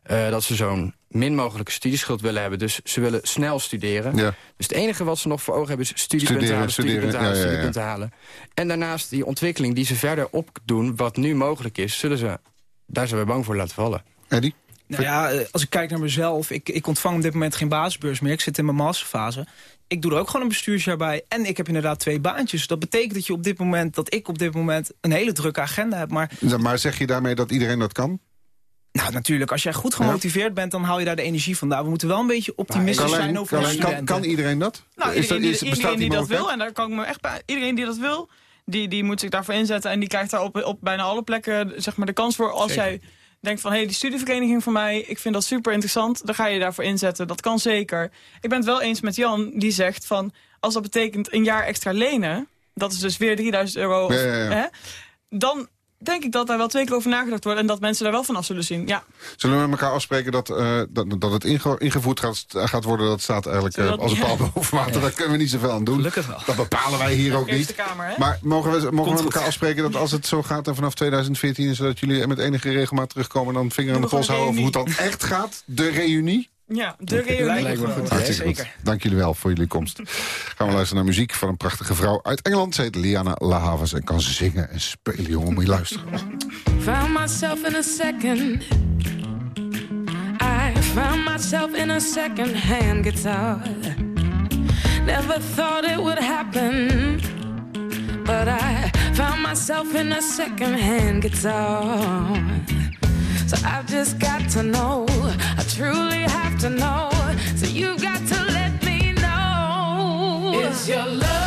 eh, dat ze zo'n min mogelijke studieschuld willen hebben. Dus ze willen snel studeren. Ja. Dus het enige wat ze nog voor ogen hebben is studiepunten Studeren, halen, studiepunten studeren, halen, ja, ja, ja. studiepunten halen. En daarnaast die ontwikkeling die ze verder opdoen, wat nu mogelijk is... zullen ze, daar zijn we bang voor laten vallen. Eddie? Nou ja, eh, als ik kijk naar mezelf, ik, ik ontvang op dit moment geen basisbeurs meer. Ik zit in mijn masterfase. Ik doe er ook gewoon een bestuursjaar bij. En ik heb inderdaad twee baantjes. Dat betekent dat je op dit moment, dat ik op dit moment een hele drukke agenda heb. Maar Maar zeg je daarmee dat iedereen dat kan? Nou, natuurlijk, als jij goed gemotiveerd bent, dan haal je daar de energie vandaan. We moeten wel een beetje optimistisch zijn over kan, studenten. kan iedereen dat? Nou, Is iedereen, dat- is- die, iedereen die dat wil, en daar kan ik me echt bij... Iedereen die dat wil, die, die moet zich daarvoor inzetten. En die krijgt daar op, op bijna alle plekken zeg maar, de kans voor. Als Zeker. jij denkt van, hé, hey, die studievereniging van mij... ik vind dat super interessant, dan ga je daarvoor inzetten. Dat kan zeker. Ik ben het wel eens met Jan, die zegt van... als dat betekent een jaar extra lenen... dat is dus weer 3000 euro... Ja, ja, ja. Hè, dan denk ik dat daar wel twee keer over nagedacht wordt... en dat mensen daar wel van af zullen zien. Ja, Zullen we met elkaar afspreken dat, eh, dat, dat het inge- ingevoerd gaat, gaat worden? Dat staat eigenlijk eh, als een paal boven water. Daar kunnen we niet zoveel aan doen. Gelukkig wel. Dat bepalen wij hier ook Eerste niet. Kamer, hè? Maar mogen we, mogen we met goed. elkaar afspreken dat als het zo gaat... en vanaf 2014 is dat jullie met enige regelmaat terugkomen... dan vinger aan de pols houden over hoe het dan echt gaat? De reunie? Ja de reunie. Goed. Hartstikke goed. Dank jullie wel voor jullie komst. Gaan we luisteren naar muziek van een prachtige vrouw uit Engeland. Ze heet Liana La Havas en kan zingen en spelen, jongen. Moet je luisteren. Found myself in a second. I found myself in a second-hand guitar. Never thought it would happen, but I found myself in a second-hand guitar. So I've just got to know, I truly have to know. So you've got to let me know. Is your love?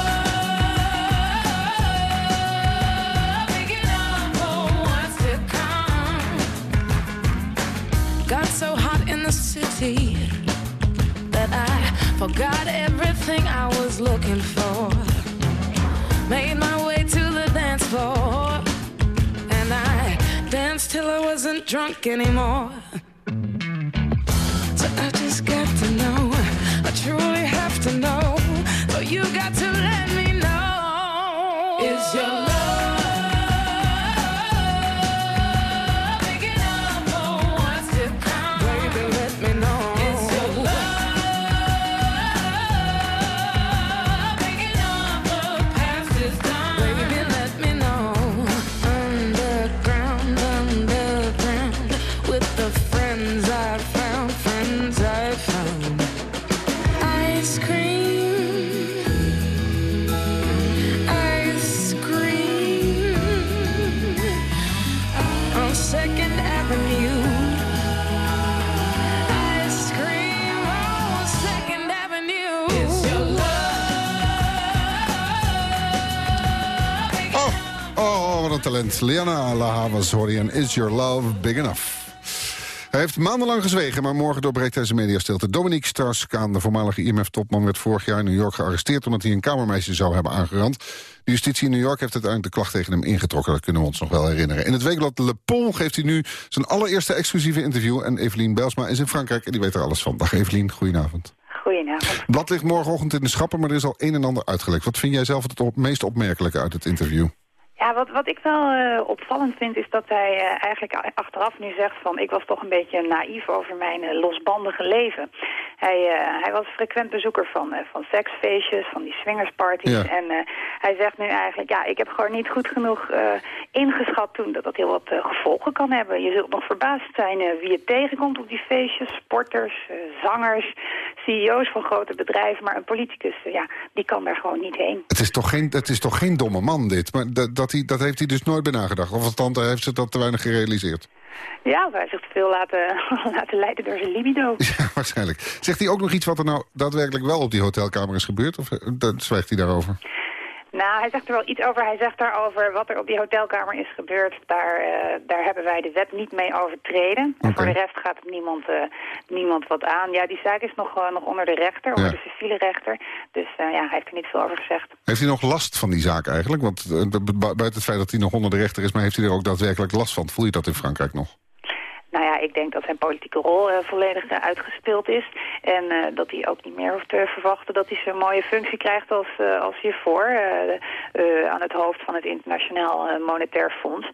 Got so hot in the city that I forgot everything I was looking for. Made my way to the dance floor, danced till I wasn't drunk anymore. So I just got to know, I truly have to know. So you got to talent. Liana La Havas hoor je Is Your Love Big Enough? Hij heeft maandenlang gezwegen, maar morgen doorbreekt hij zijn mediastilte. Dominique Strauss-Kaan, de voormalige IMF-topman... werd vorig jaar in New York gearresteerd... omdat hij een kamermeisje zou hebben aangerand. De justitie in New York heeft uiteindelijk de klacht tegen hem ingetrokken. Dat kunnen we ons nog wel herinneren. In het weekblad Le Pont geeft hij nu zijn allereerste exclusieve interview... en Evelien Belsma is in Frankrijk en die weet er alles van. Dag Evelien, goedenavond. Goedenavond. Het blad ligt morgenochtend in de schappen, maar er is al een en ander uitgelekt. Wat vind jij zelf het meest opmerkelijke uit het interview? Ja, wat, wat ik wel eh, opvallend vind is dat hij eh, eigenlijk achteraf nu zegt van... ik was toch een beetje naïef over mijn eh, losbandige leven. Hij, hij was frequent bezoeker van, van seksfeestjes, van die swingersparties. Ja. En hij zegt nu eigenlijk, ja, ik heb gewoon niet goed genoeg ingeschat toen... dat dat heel wat gevolgen kan hebben. Je zult nog verbaasd zijn wie je tegenkomt op die feestjes. Sporters, zangers, CEO's van grote bedrijven. Maar een politicus, ja, die kan daar gewoon niet heen. Het is toch geen, het is toch geen domme man, dit? Maar dat, dat, hij, dat heeft hij dus nooit bij nagedacht. Of althans, heeft zich dat te weinig gerealiseerd. Ja, hij zich te veel laten, laten leiden door zijn libido. Ja, waarschijnlijk. Zegt hij ook nog iets wat er nou daadwerkelijk wel op die hotelkamer is gebeurd? Of eh, zwijgt hij daarover? Nou, hij zegt er wel iets over. Hij zegt daarover wat er op die hotelkamer is gebeurd. Daar, eh, daar hebben wij de wet niet mee overtreden. En Voor de rest gaat het niemand, eh, niemand wat aan. Ja, die zaak is nog, eh, nog onder de rechter, onder Ja. de civiele rechter. Dus ja, hij heeft er niet veel over gezegd. Heeft hij nog last van die zaak eigenlijk? Want bu- bu- buiten het feit dat hij nog onder de rechter is... maar heeft hij er ook daadwerkelijk last van? Voel je dat in Frankrijk nog? Ja, ik denk dat zijn politieke rol eh, volledig eh, uitgespeeld is. En eh, dat hij ook niet meer hoeft te verwachten dat hij zo'n mooie functie krijgt als, als hiervoor. aan het hoofd van het Internationaal Monetair Fonds.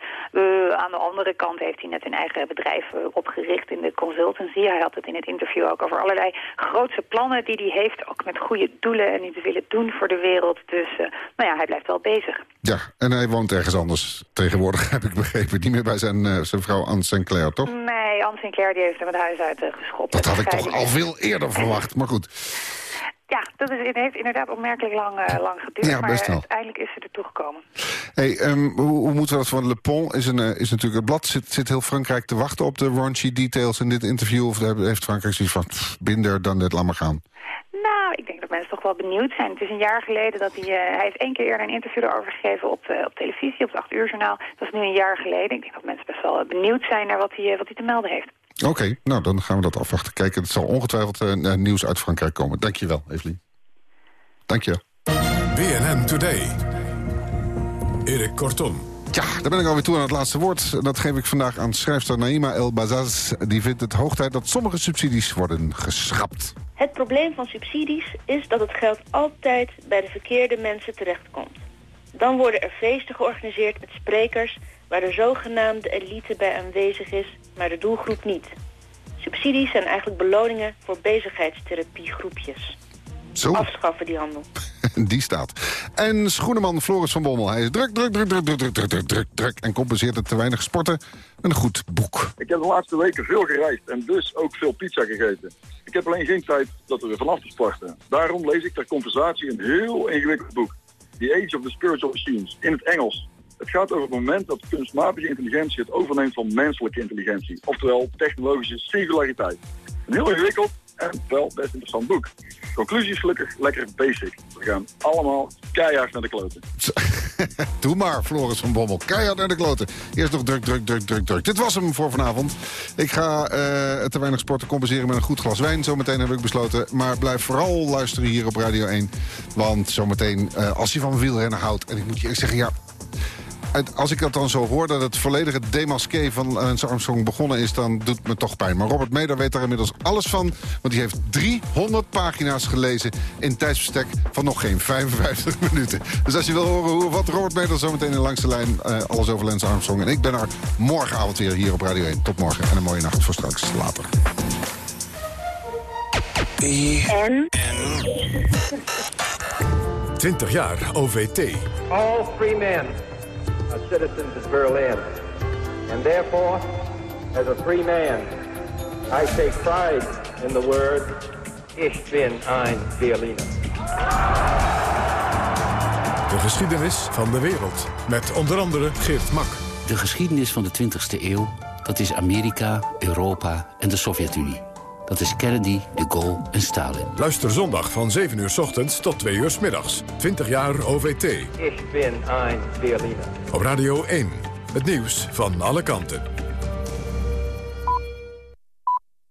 Aan de andere kant heeft hij net een eigen bedrijf opgericht in de consultancy. Hij had het in het interview ook over allerlei grootse plannen die hij heeft. Ook met goede doelen en die te willen doen voor de wereld. Dus nou ja, hij blijft wel bezig. Ja, en hij woont ergens anders tegenwoordig, heb ik begrepen. Niet meer bij zijn, zijn vrouw Anne Sinclair, toch? Nee, Anne Sinclair die heeft hem het huis uit eh, geschopt. Dat had ik toch al veel eerder verwacht, maar goed. Ja, dat is, het heeft inderdaad opmerkelijk lang, eh, lang geduurd, Ja, best wel. maar uiteindelijk is ze er toegekomen. Hey, ehm, hoe, hoe moeten we dat van Le Pont? Is, een, eh, is natuurlijk het blad. Zit, zit heel Frankrijk te wachten op de raunchy details in dit interview? Of heeft Frankrijk zoiets van, pff, binder dan dit, laat maar gaan? Ik denk dat mensen toch wel benieuwd zijn. Het is een jaar geleden dat hij... eh, hij heeft één keer eerder een interview erover gegeven op, eh, op televisie, op het 8 uur journaal. Dat is nu een jaar geleden. Ik denk dat mensen best wel eh, benieuwd zijn naar wat hij, wat hij te melden heeft. Oké, nou dan gaan we dat afwachten. Kijken, het zal ongetwijfeld eh, nieuws uit Frankrijk komen. Dank je wel, Evelien. Dank je. BNN Today. Erik Kortom. Ja, daar ben ik alweer toe aan het laatste woord. Dat geef ik vandaag aan schrijfster Naima El Bazaz. Die vindt het hoog tijd dat sommige subsidies worden geschrapt. Het probleem van subsidies is dat het geld altijd bij de verkeerde mensen terechtkomt. Dan worden er feesten georganiseerd met sprekers waar de zogenaamde elite bij aanwezig is, maar de doelgroep niet. Subsidies zijn eigenlijk beloningen voor bezigheidstherapiegroepjes. Zo. Afschaffen die handel. Die staat. En schoeneman Floris van Bommel. Hij is druk, druk, druk, druk, druk, druk, druk, druk, druk, druk. En compenseert het te weinig sporten met een goed boek. Ik heb de laatste weken veel gereisd en dus ook veel pizza gegeten. Ik heb alleen geen tijd dat er weer vanaf te sporten. Daarom lees ik ter compensatie een heel ingewikkeld boek. The Age of the Spiritual Machines, in het Engels. Het gaat over het moment dat kunstmatige intelligentie het overneemt van menselijke intelligentie. Oftewel technologische singulariteit. Een heel ingewikkeld en wel best interessant boek. Conclusie is gelukkig lekker basic. We gaan allemaal keihard naar de kloten. Doe maar, Floris van Bommel. Keihard naar de kloten. Eerst nog druk, druk, druk, druk, druk. Dit was hem voor vanavond. Ik ga eh, te weinig sporten compenseren met een goed glas wijn. Zometeen heb ik besloten. Maar blijf vooral luisteren hier op Radio 1. Want zometeen, eh, als je van wielrennen houdt... en ik moet je zeggen, ja... Als ik dat dan zo hoor, dat het volledige demasqué van Lance Armstrong begonnen is... dan doet het me toch pijn. Maar Robert Meder weet daar inmiddels alles van. Want die heeft 300 pagina's gelezen in een tijdsbestek van nog geen 55 minuten. Dus als je wil horen hoe, wat Robert Meder zometeen in langs de lijn... eh, alles over Lance Armstrong. En ik ben er morgenavond weer hier op Radio 1. Tot morgen en een mooie nacht voor straks. Later. En? 20 jaar OVT. All free men are citizens of Berlin. And therefore, as a free man, I take pride in the word, Ich bin ein Berliner. De geschiedenis van de wereld. Met onder andere Geert Mak. De geschiedenis van de 20e eeuw, dat is Amerika, Europa en de Sovjet-Unie. Dat is Kennedy, de Gaulle en Stalin. Luister zondag van 7 uur s ochtends tot 2 uur s middags. 20 jaar OVT. Bin ein Berliner. Op Radio 1. Het nieuws van alle kanten.